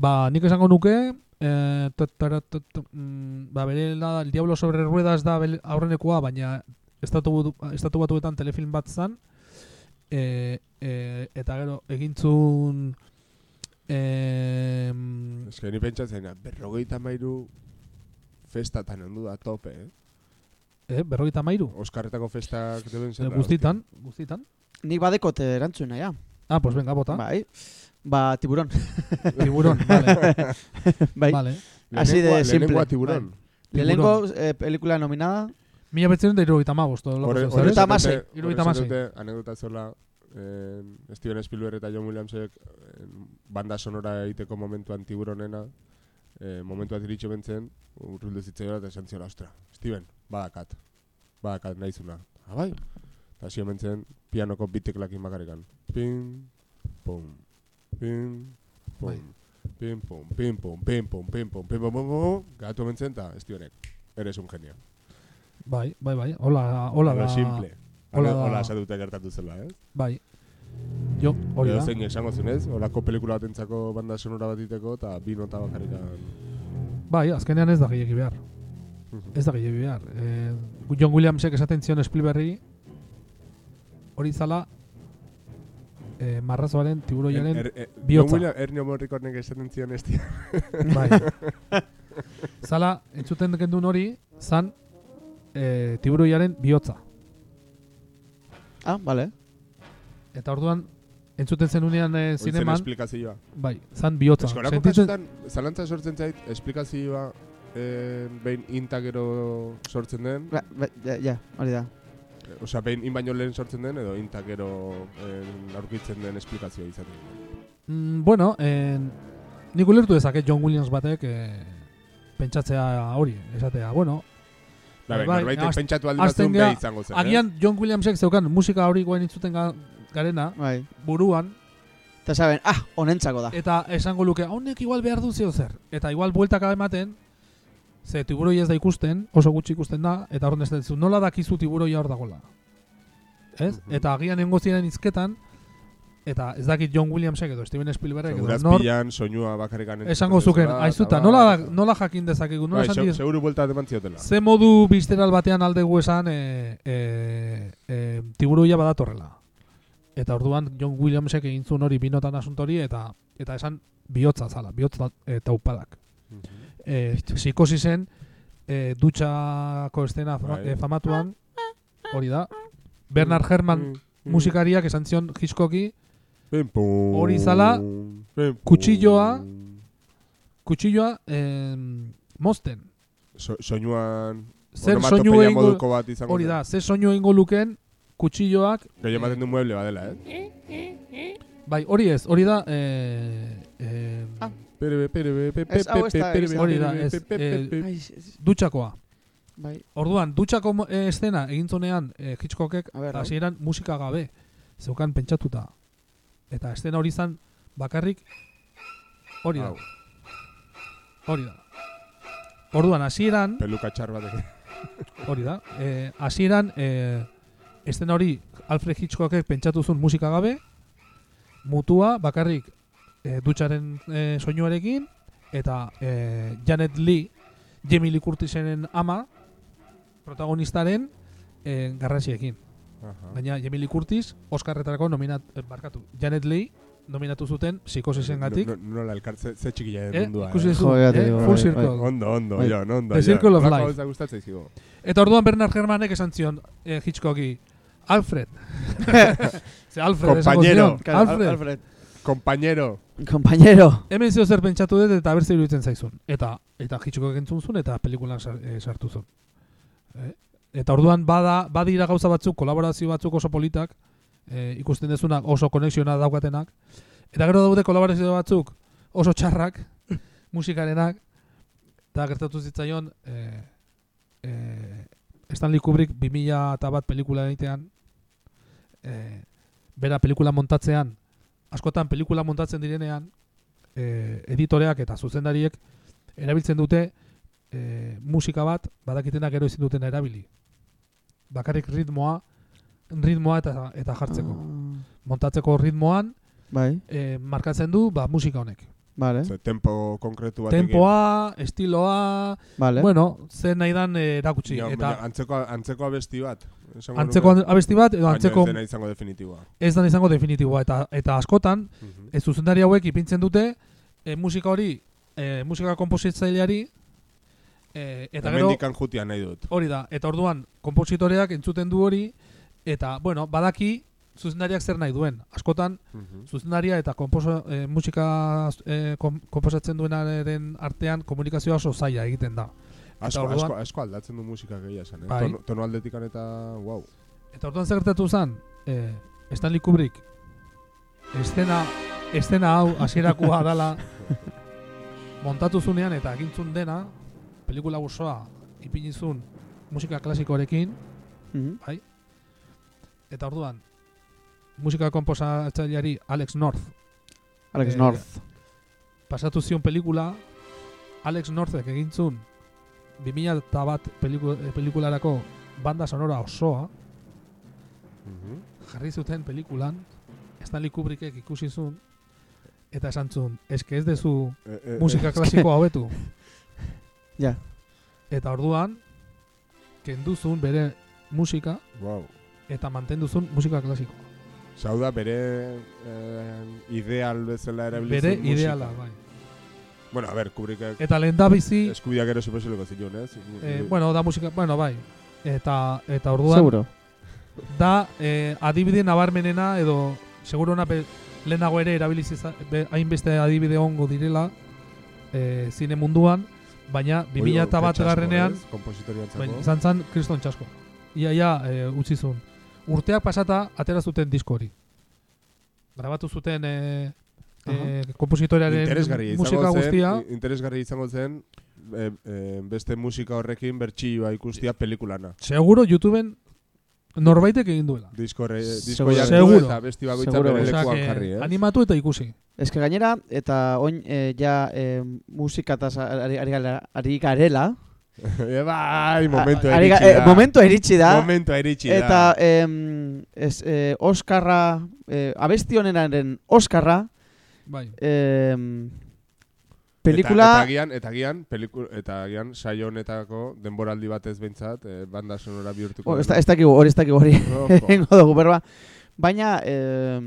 Ba, nik esango nuke, eh, mm, ba, bere la, El Diablo sobre Ruedas da bel- aurrenekoa, baina estatu, batu- estatu batuetan telefilm bat zan, eh, eh, eta gero egintzun eh, Ez que ni pentsatzen, berrogeita mairu festatan ondu da tope, eh? eh, berrogeita mairu, Oskarretako festak deben zer da, guztitan, guztitan. Nik badekote erantzuna, ja. Ah, pues venga, bota. Bai. Ba, tiburon. [LAUGHS] Tiburón, vale, [LAUGHS] bai. vale. Así de simple. lehenengoa tiburon. Lehenengo eh, pelikula nominada. Mila betzen da dute- Hirurogeita horre esaten hamasei. dute, Anekdota zola, eh, Steven Spielberg eta John Williamsek eh, banda sonora egiteko momentuan tiburonena, eh, momentu bat iritsi bentzen, urrildu zitzaiora eta esan ziola, ostra, Steven, badakat, badakat nahizuna. Ah, bai? Eta zio bentzen, pianoko biteklakin bakarrikan. Pin, pum, pin, pum, Bai. pin, pum, pin, pum, pin, pum, pin, pum, pin, pum, pum, pum, gatu bentzen, eta Stevenek, eres un genio. Bai, bai, bai. Hola, hola Hola, da. simple. hola Hola, hola esatute gertatu zela, eh? Bai. Jo, hori da. zein esango zunez, holako pelikula batentzako banda sonora bat iteko, eta bi nota bakarrikan... Bai, azkenean ez da gehiagi behar. Ez da gehiagi behar. Eh, John Williamsek esaten zion Spielbergri hori zala eh, marrazoaren, tiburoiaren, Er, er, bihotza. John William, Ernio Morriconek esaten zion ez [LAUGHS] bai. [LAUGHS] zala, entzuten gendun hori, zan eh, tiburoiaren bihotza. Ah, vale. Eta orduan, entzuten zenunean eh, Oitzen zineman, esplikazioa. bai, zan bihotza. Ez horako Sentitzen, kasutan, zalantza sortzen zait, esplikazioa eh, behin inta gero sortzen den, Ba, ba, ja, ja, hori da. Eh, osea, behin in baino lehen sortzen den, edo inta gero eh, aurkitzen den esplikazioa izaten. Mm, bueno, eh, nik ulertu dezake John Williams batek eh, pentsatzea hori, esatea, bueno, Da, Bai, bai, bai, norbaitek haz- pentsatu aldi batzun behi izango zen, eh? agian John Williamsek zeukan musika hori guain entzuten ga, garena, Bai. buruan, Eta saben, ah, honentzako da. eta esango luke, honek igual behar du zer. Eta igual bueltaka ematen, ze tiburoi ez da ikusten, oso gutxi ikusten da, eta horren ez da dizu, nola dakizu tiburoia hor dagola. Ez? Mhm. Eta agian nengo ziren izketan, eta ez dakit John Williamsek edo Steven Spielbergek edo nor, soinua bakarrikan esango zuken, aizuta, nola, da- nola jakin dezakegu, nola Bai, esan diez, seguru buelta eman ziotela. ze modu bizteral batean aldegu esan e, e, e, tiburoia badatorrela. Eta orduan John Williamsek egin zuen hori binotan asuntori eta eta esan bihotza zala, bihotza e, taupadak. Mhm. E, psikosisen e, dutxako estena fa, Bai. e, famatuan, hori da, Bernard Herrmann Mm. musikariak esan zion Hitchcocki. Hori zala, kutsilloa, kutsilloa em, mozten. So, soinuan Zer soinu moduko bat izango hori zen. da, zer soinu egingo luken kutsilloak Gehien ematen du mueble badela, eh? Bai, hori ez, hori da eh, eh, Ah. Hori da, perebe, ez, ez- dutxakoa. bai. Orduan, dutxako mo- eh, estena egintzunean eh, Hitchcockek hasieran musika gabe zeukan pentsatuta. Eta estena hori zan bakarrik hori da. Hori da. Orduan, hasieran Peluka txar batek. [LAUGHS] Hori da. Eh, hasieran eh, estena hori Alfred Hitchcockek pentsatu zuen musika gabe, mutua bakarrik eh, dutxaren eh, soinuarekin eta eh, Janet Lee, Jamie Lee Curtisen ama, protagonistaren eh, garrasiekin. Aha. Baina Jamie Lee Curtis Oscarretarako nominat, eh, barkatu, Janet Lee nominatu zuten psikosisengatik. No- no- Nola elkartze, ze txikia Eh, den mundua, ikusi eh? duzu, Jo, ya te eh, digo, full bai, circle. bai. Ondo, ondo, Bai. Jon, ondo, The. Circle of Life. gustatzen zigo. Eta orduan Bernard Herrmannek esan zion eh, Hitchcocki, Alfred. [LAUGHS] [LAUGHS] Ze Alfred Compañero. zion. Alfred. Alfred. Compañero. Compañero. Hemen zeo zer pentsatu dut eta berze iruditzen zaizun. Eta eta Hitchcock entzun zuen eta pelikulan eh, sartu zuen. Eh? Eta orduan bada badira gauza batzuk, kolaborazio batzuk oso politak, eh, ikusten dezunak oso konexiona daukatenak. Eta gero daude kolaborazio batzuk oso txarrak, [LAUGHS] musikarenak, eta gertatu zitzaion eh, eh, Stanley Kubrick 2000 eta bat pelikula egitean, eh, bera pelikula montatzean, askotan pelikula montatzen direnean, eh, editoreak eta zuzendariek erabiltzen dute e, musika bat badakitenak gero ezin dutena erabili. Bakarrik ritmoa, ritmoa eta eta jartzeko. Ah, Montatzeko ritmoan Bai, e, markatzen du ba, musika honek. Vale, Ze, tempo konkretu batekin. Tempoa, estiloa, vale. bueno, zen nahi dan eh, erakutsi. Ja, eta antzeko, antzeko abesti bat. antzeko nuke. abesti bat, edo Baina antzeko ez dena izango definitiboa. ez da izango definitiboa. Eta, eta askotan, Mhm. ez zuzendari hauek ipintzen dute e, musika hori, e, musika kompositzaileari, e, eta gero, Hemendikan jutia nahi dut. hori da, eta orduan, kompositoreak entzuten du hori, eta, bueno, badaki, zuzendariak zer nahi duen. Askotan, Mhm. zuzendaria eta komposo, e, musika e, kom, komposatzen duenaren artean komunikazioa oso zaila egiten da. Asko, orduan- asko, asko aldatzen du musika gehiago esan, eh? Bai. Tono, tono aldetikan eta, wow. Eta orduan zer gertatu zen, e, Stanley Kubrick, estena, estena hau hasierakoa dala, [LAUGHS] montatu zunean eta egintzun dena, pelikula osoa ipinizun musika klasikoarekin, Mhm. eta orduan, musika komposatzaileari Alex North Alex Eh, North. pasatu zion pelikula, Alex Northek egintzun 2000 bat peliku, eh, pelikularako banda sonora osoa, Mhm. jarri zuten pelikulan, Stanley Kubrickek ikusi zuen, eta esan zuen, eske ez dezu Eh, eh, musika eh, klasikoa hobetu. [LAUGHS] Ja. Eta orduan, kenduzun bere musika, Wow. eta mantenduzun musika klasikoa. Zau da bere eh, ideal bezala erabilitzen Bere musika. ideala, bai. Bueno, a ver, Kubrickek Eta lehen da bizi, eskubideak ero supersileko zion, ez? eh, bueno, da musika, bueno, bai. Eta, eta orduan, Seguro. da eh, adibide nabarmenena edo seguro ona be- lehenago ere erabiliz iza- be- hainbeste adibide ongo direla eh, zine munduan, baina 2000 bat garrenean Kompositoriantzako. baina izan zen kriston txasko. Ia, ia, e, utzi zuen. Urteak pasata atera zuten disko hori. Grabatu zuten e, e, kompositorearen interesgarria musika izango zen, guztia. i- interesgarria izango zen eh, eh, beste musika horrekin bertsioa ikustia pelikulana. Seguro YouTubeen norbaitek egin duela. Disko, re, disko Seguro. eta besti bakoitza bere Osea, lekuan que jarri, eh? animatu eta ikusi. Ez que gainera, eta oin eh, ja eh, musikataz ari, ari, gara- ari garela. E, [LAUGHS] bai, momentu Ari ga- iritsi eh, da. momentu iritsi da. Momentu iritsi da. Eta em, ez, eh, Oskarra, eh, abesti honenaren Oskarra, Bai. em, Eta, pelikula... eta gian, eta gian, peliku, eta gian saio honetako denboraldi batez behintzat, eh, banda sonora bihurtuko. Oh, ez, da- ez dakigu, hori ez dakigu hori. [LAUGHS] Egingo dugu berba. Baina, eh,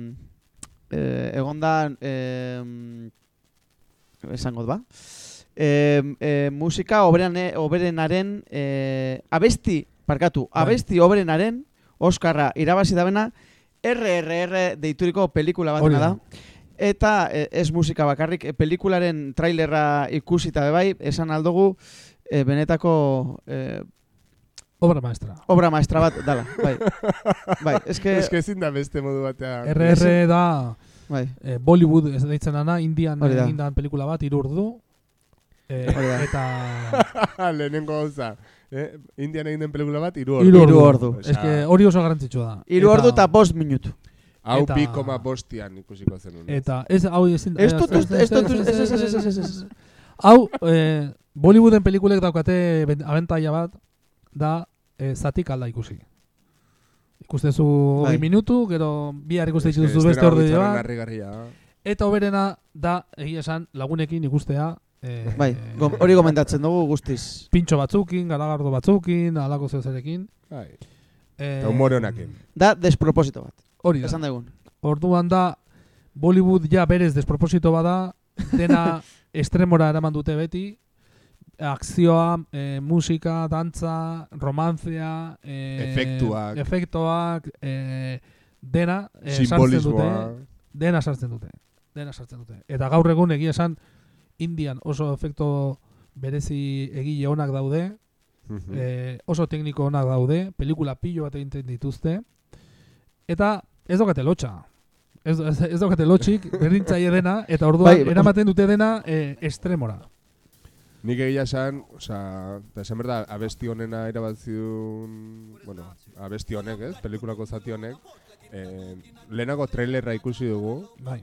eh, egon da, eh, esango dut ba, eh, eh, musika oberane, oberenaren, eh, abesti, parkatu, Bai. abesti oberenaren, Oskarra irabazi dabena, RRR deituriko pelikula batena da. Eta eh, ez musika bakarrik, eh, pelikularen trailerra ikusita bai, esan aldugu, eh, benetako eh, Obra maestra. obra maestra bat dala, bai. [LAUGHS] bai, eske, que ezin da beste modu batean. RR da bai. eh, Bollywood ez deitzen dana, Indian egindan pelikula bat, hiru ordu. Eh, Hori eta [LAUGHS] Lehenengo gauza. Eh? Indian egin den pelikula bat, iru ordu. Hiru ordu. ordu. Ez que hori oso garrantzitsua da. Eta- ordu eta bost minutu. Hau eta- bi koma bostian ikusiko zenun. Eta ez hau ezin Ez dut, ez dut, ez dut, ez, ez, ez, ez, ez, ez, ez. Hau, eh, Bollywooden pelikulek daukate ben- abentaila bat, da eh, zatik alda ikusi. Ikustezu Bai. hogei minutu, gero bihar ikuste Ez que dituzu beste bat, harrigarria. eta oberena da, egia esan, lagunekin ikustea, eh, Bai, hori gomendatzen dugu guztiz. pintxo batzukin, garagardo batzukin, alako zeozerekin. Bai. Eh, Eta humore honakin. Da desproposito bat, Hori da. esan dugun. Orduan da, Bollywood ja berez desproposito bada, dena [LAUGHS] estremora eraman dute beti, akzioa, e, musika, dantza, romantzea, e, Efektuak. efektuak e, dena e, sartzen dute, dena sartzen dute, dena sartzen dute. Eta gaur egun egia esan, Indian oso efekto berezi egile onak daude, e, oso tekniko onak daude, pelikula pilo bat egiten dituzte, eta ez daukate lotxa. Ez, ez, ez daukate lotxik, [LAUGHS] berdintzaile dena, eta orduan Bai, eramaten dute dena e, estremora. Nik egia esan, osea, eta esan berda, abesti honena irabazi duen, bueno, abesti honek, ez, pelikulako zati honek, eh, lehenago trailerra ikusi dugu, Bai.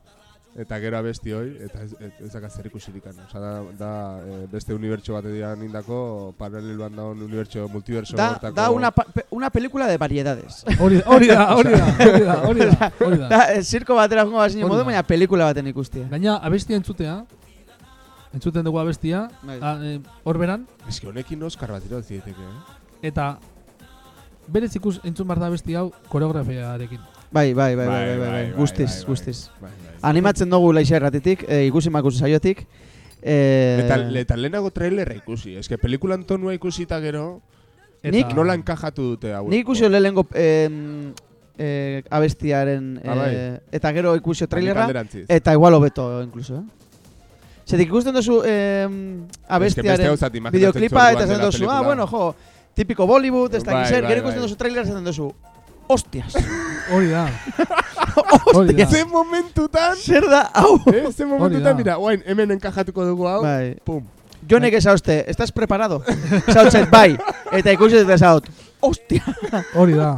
Eta gero abesti hoi, eta ez, ez, ez daka zer ikusirik ana. Osa, da, da eh, beste unibertso bat edian indako, paraleloan daun unibertso, multiverso Da, hortako- da una, pa- pe- una película de variedades. Hori hori da, hori da, hori da, hori da, [LAUGHS] hori da. Da, eh, zirko batera jungo bazin modu, baina pelikula baten ikustia. Gaina abestia entzutea, entzuten dugu abestia, Bai. a, eh, hor beran, Ez que honekin Oscar bat daiteke, eh? eta berez ikus entzun behar da abesti hau koreografiarekin. Bai, bai, bai, bai, bai, bai, bai, guztiz, bai, bai. guztiz. Bai, bai. Animatzen dugu laixa erratitik, e, ikusi makusi saiotik. E, Eta, eta lehenago trailerra ikusi, eske pelikulan tonua ikusita gero, Eta, Nik nola enkajatu dute hau. Nik ikusi lehengo em, e, abestiaren Ah, bai. e, eta gero ikusi trailerra eta igual hobeto incluso, eh? Zetik ikusten duzu em, abestiaren gauzat imaginatzen videoklipa eta dela duzu, ah, pelikula. bueno, jo, típico Bollywood, ez da Bai, zer, bai, gero bai. ikusten duzu trailer esaten duzu, hostias, hori da. [LAUGHS] hori da. Ze momentutan, zer da, hau? eh, ze momentutan da. dira, guain, hemen enkajatuko dugu hau, Bai. pum. Jonek esauzte, ¿estás preparado? Zautzet, bai. Eta ikusi dut esaut, hostia. Hori da.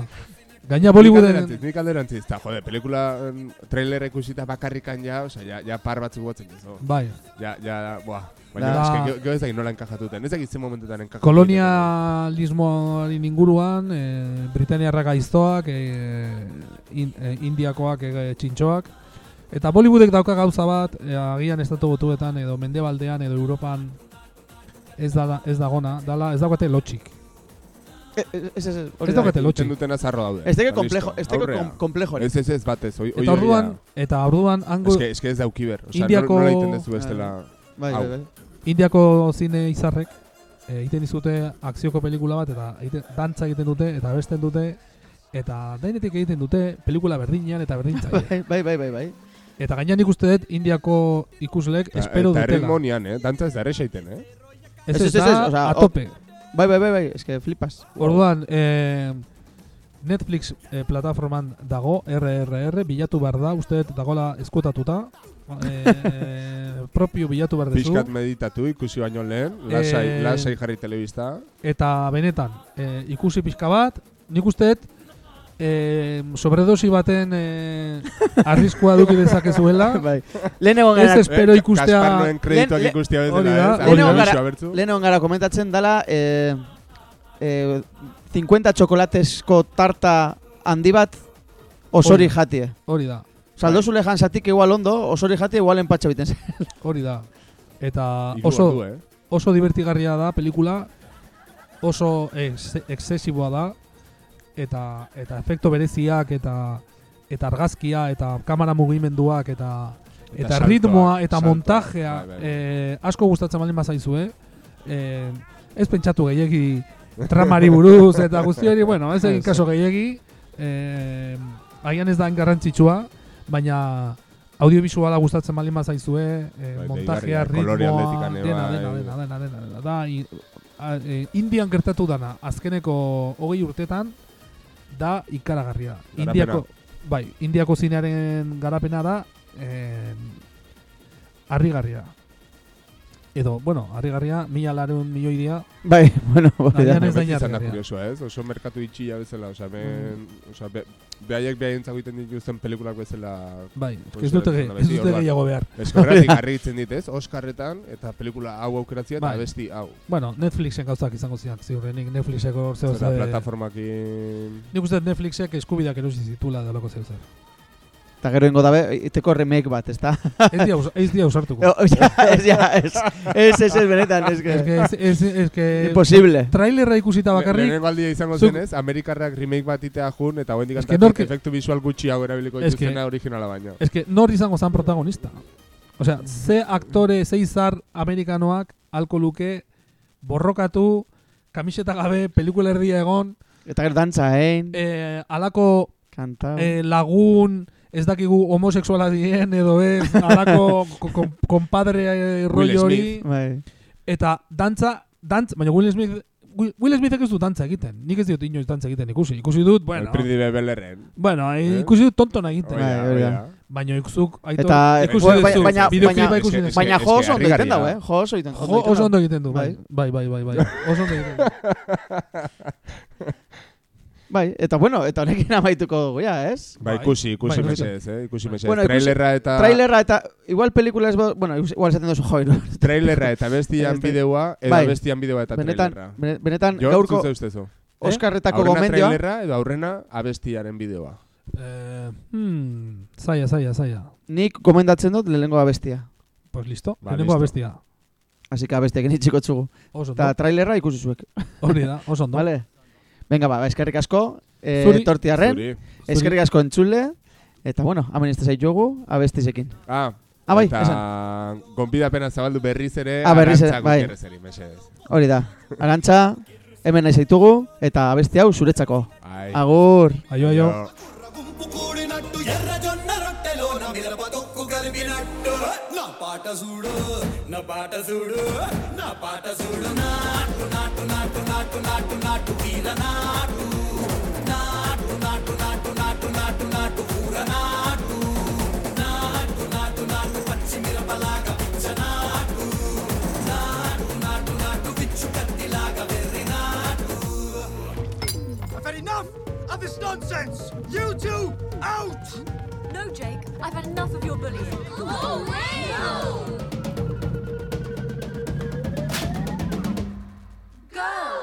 Gaina Nik Bollywooden alderantziz, nik alderantziz, eta jode, pelikula em, trailerra ikusita bakarrikan ja, osea, ja, ja par batzuk batzen dizu. bai, Ja, ja, buah. Baina, Da. gero- gero ez dakit nola enkajatuten, ez dakit ze momentutan enkajatuten. kolonialismoaren inguruan, e, Britaniarrak aiztoak, e, in, e, Indiakoak e, txintxoak, eta Bollywoodek dauka gauza bat, e, agian estatu botuetan edo mendebaldean edo Europan ez da ez dagona, dala ez daukate lotxik. Ez, ez, ez, Ez da. daukate lotxik. duten azarro daude. Ez Ba, komplejo, ez kom- komplejo. Ez, ez, ez batez, oi, oi Eta orduan, eta orduan hango Eske, eske ez dauki ber, osea, Indiako- nola egiten dezu bestela... Bai, bai, bai. Indiako zine izarrek e, egiten dizute akzioko pelikula bat eta egiten, dantza egiten dute eta abesten dute eta dainetik egiten dute pelikula berdinean eta berdintzaile. [LAUGHS] Bai, bai, bai, bai, bai. eta gainean ikuste dut Indiako ikuslek Eta- espero eta dutela. erritmonian, eh? Dantza ez da ere xeiten, eh? Ez Ez, ez, ez, ez, da osea, a o- tope. Bai, bai, bai, bai, eske flipas. Orduan, eh, Netflix eh, plataforman dago, RRR, bilatu behar da, uste dut dagola eskuetatuta. Eh, [LAUGHS] propio bilatu behar dezu. Piskat meditatu ikusi baino lehen, lasai, Eh, lasai jarri telebista. Eta benetan, eh, ikusi pixka bat, nik uste dut, eh, sobredosi baten eh, [LAUGHS] arriskua duki dezakezuela. [LAUGHS] bai. Lehen egon Ez gara, espero ikustea... Kasparnoen kredituak hori bezala, ez? lehen egon gara komentatzen dala, eh, eh, 50 txokolatesko tarta handi bat osori Hori. jatie. Hori da, Saldozu lehan zatik igual ondo, osori jatie igual empatxa biten zen. [LAUGHS] hori da. Eta oso, ordu, eh? oso divertigarria da pelikula, oso ex exzesiboa da, eta eta efekto bereziak eta eta argazkia eta kamera mugimenduak eta eta, saltoak, ritmoa eta saltoak, montajea bai, bai. eh, asko gustatzen baldin bazaizu, eh? eh ez pentsatu gehiegi [LAUGHS] tramari buruz eta guztiari, bueno, ez egin kaso gehiegi, eh, agian ez da garrantzitsua, baina audiovisuala gustatzen baldin bazaizue, eh, Bai, montajea, ritmoa, dena, bai. dena, dena, dena, dena, dena, da, i, a, e, Indian gertatu dana, azkeneko hogei urtetan, da ikaragarria. Garapena. Indiako, bai, Indiako zinearen garapena da, eh, harrigarria. Edo, bueno, harrigarria, mila larun milioi dira, Bai, [LAUGHS] bueno, hori da. Ez Beti izan da kuriosoa, ez? Oso merkatu itxia bezala, osea, men, Mm. osea, be, behaiek behaien egiten dituzten pelikulak bezala bai, ez dute, ez ge- da ez dute gehiago behar. Eskorratik [LAUGHS] harritzen dit, ez? Oskarretan, eta pelikula hau aukeratzea, eta Bai. besti hau. Bueno, Netflixen gauzak izango zian, ziurrenik, Netflixeko zeu Zera, zer. plataformakin... Nik uste Netflixek eskubideak erosi zitula dalako zeu zer. Eta gero ingo dabe, iteko remake bat, ez da? Ez dia, ez dia usartuko. [LAUGHS] Ez, ja, ez, ez, ez, ez, benetan, ez Ez que, ez, ez, ez que imposible. trailerra ikusita bakarrik, Lehenengo aldia izango zuk- zenez, Amerikarrak remake bat itea jun, eta Ez antatik nork- efektu visual gutxiago erabiliko Ez que- dituztena originala baina. ez que nor izango zan protagonista. Osea, ze aktore, ze izar amerikanoak alko luke borrokatu, kamiseta gabe, pelikula erdia egon, Eta gero dantza, hein? eh, alako Kanta. eh, lagun, ez dakigu homosexuala dien edo ez, alako [LAUGHS] ko- ko- konpadre eh, rollo hori. Bai. eta dantza, dantza, baina Will Smith, Will Smithek ez du dantza egiten. Nik ez diot inoiz dantza egiten ikusi. Ikusi dut, bueno, El príncipe Belerren. bueno, eh, Eh? ikusi dut tontona egiten. Bai. Baina ikzuk, aitor, Eta, ikusi baina- duzu, baina- bideoklipa baina- ikusi duzu. Baina jo oso ondo egiten harrigarria dau, da. eh? Jo oso egiten Jo, oso ondo egiten du, [LAUGHS] bai. Bai. Bai, bai, bai, [LAUGHS] bai. Oso ondo egiten. Bai, eta bueno, eta honekin [LAUGHS] amaituko dugu, ja, ez? Ba, Bai. ikusi, ikusi Bai, mesedez, eh? Ikusi mesedez. Bueno, trailerra eta... Trailerra eta igual pelikula ez, bueno, igual esaten duzu [LAUGHS] joi, no? Trailerra eta bestian [LAUGHS] bideoa, edo Bai. bestian bideoa eta Benetan, trailerra. bene- benetan Jo, gaurko zuze ustezo. Oskarretako Aurrena gomendioa. trailerra edo aurrena abestiaren bideoa. Eh, hmm, zaila, zaila, zaila. Nik gomendatzen dut lehenengo abestia. Pues listo, Ba, lehenengo listo. abestia. Así que abestiak nitxiko txugu. Oso Eta trailerra ikusi zuek. hori da, oso ondo. Vale? Venga, ba, eskerrik asko, eh, Zuri. tortiarren, Zuri. eskerrik asko entzule, eta bueno, hamen izte zaitugu, abestizekin. Ah, Ah, bai, eta esan. gonbidapena zabaldu berriz ere, Ah, berriz ere, Arantza bai. Hori da, arantxa, hemen nahi zaitugu, eta abesti hau zuretzako. Ai. Agur! Aio, aio. Jo. పాట చూడు నా పాట చూడు నా పాట చూడు నాటు నాటు నాటు నాటు నాటు నాటు వీర నాటు నాటు నాటు నాటు నాటు నాటు నాటు ఊర నాటు నాటు నాటు నాటు పచ్చి మిరపలాగా పిచ్చ నాటు నాటు నాటు నాటు పిచ్చు కత్తిలాగా వెర్రి నాటు I've had enough of this nonsense! You two, out! Jake. I've had enough of your bullying. Oh, no! Go!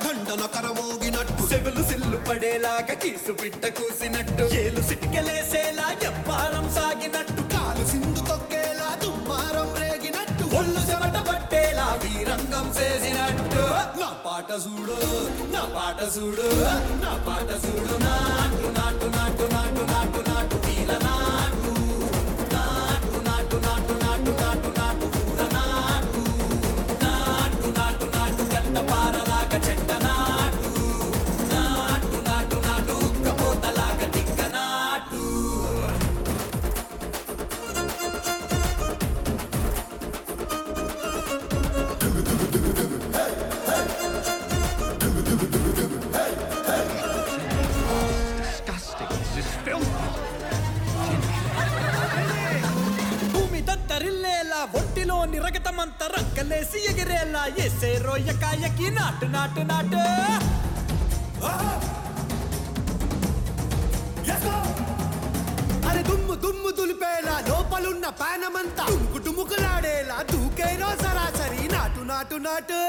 తిరిపోయేలా కరమోగినట్టు. సెవులు సిల్లు పడేలాగా కీసు పిట్ట కూసినట్టు. ఏలు సిటికెలేసేలా చెప్పారం సాగినట్టు. కాలు సింధు తొక్కేలా దుమ్మారం రేగినట్టు. ఒళ్ళు చెమట పట్టేలా వీరంగం చేసినట్టు. నా పాట చూడు నా పాట చూడు నా పాట చూడు. నాటు నాటు నాటు నాటు నాటు నాటు వీర ఎసే రొయ్యకాయకి నాటు నాటు నాటు. అరే దుమ్ము దుమ్ము దులిపేలా లోపలున్న పానమంతా డుముకు డుముకులాడేలా దూకేనో సరాసరి నాటు నాటు నాటు.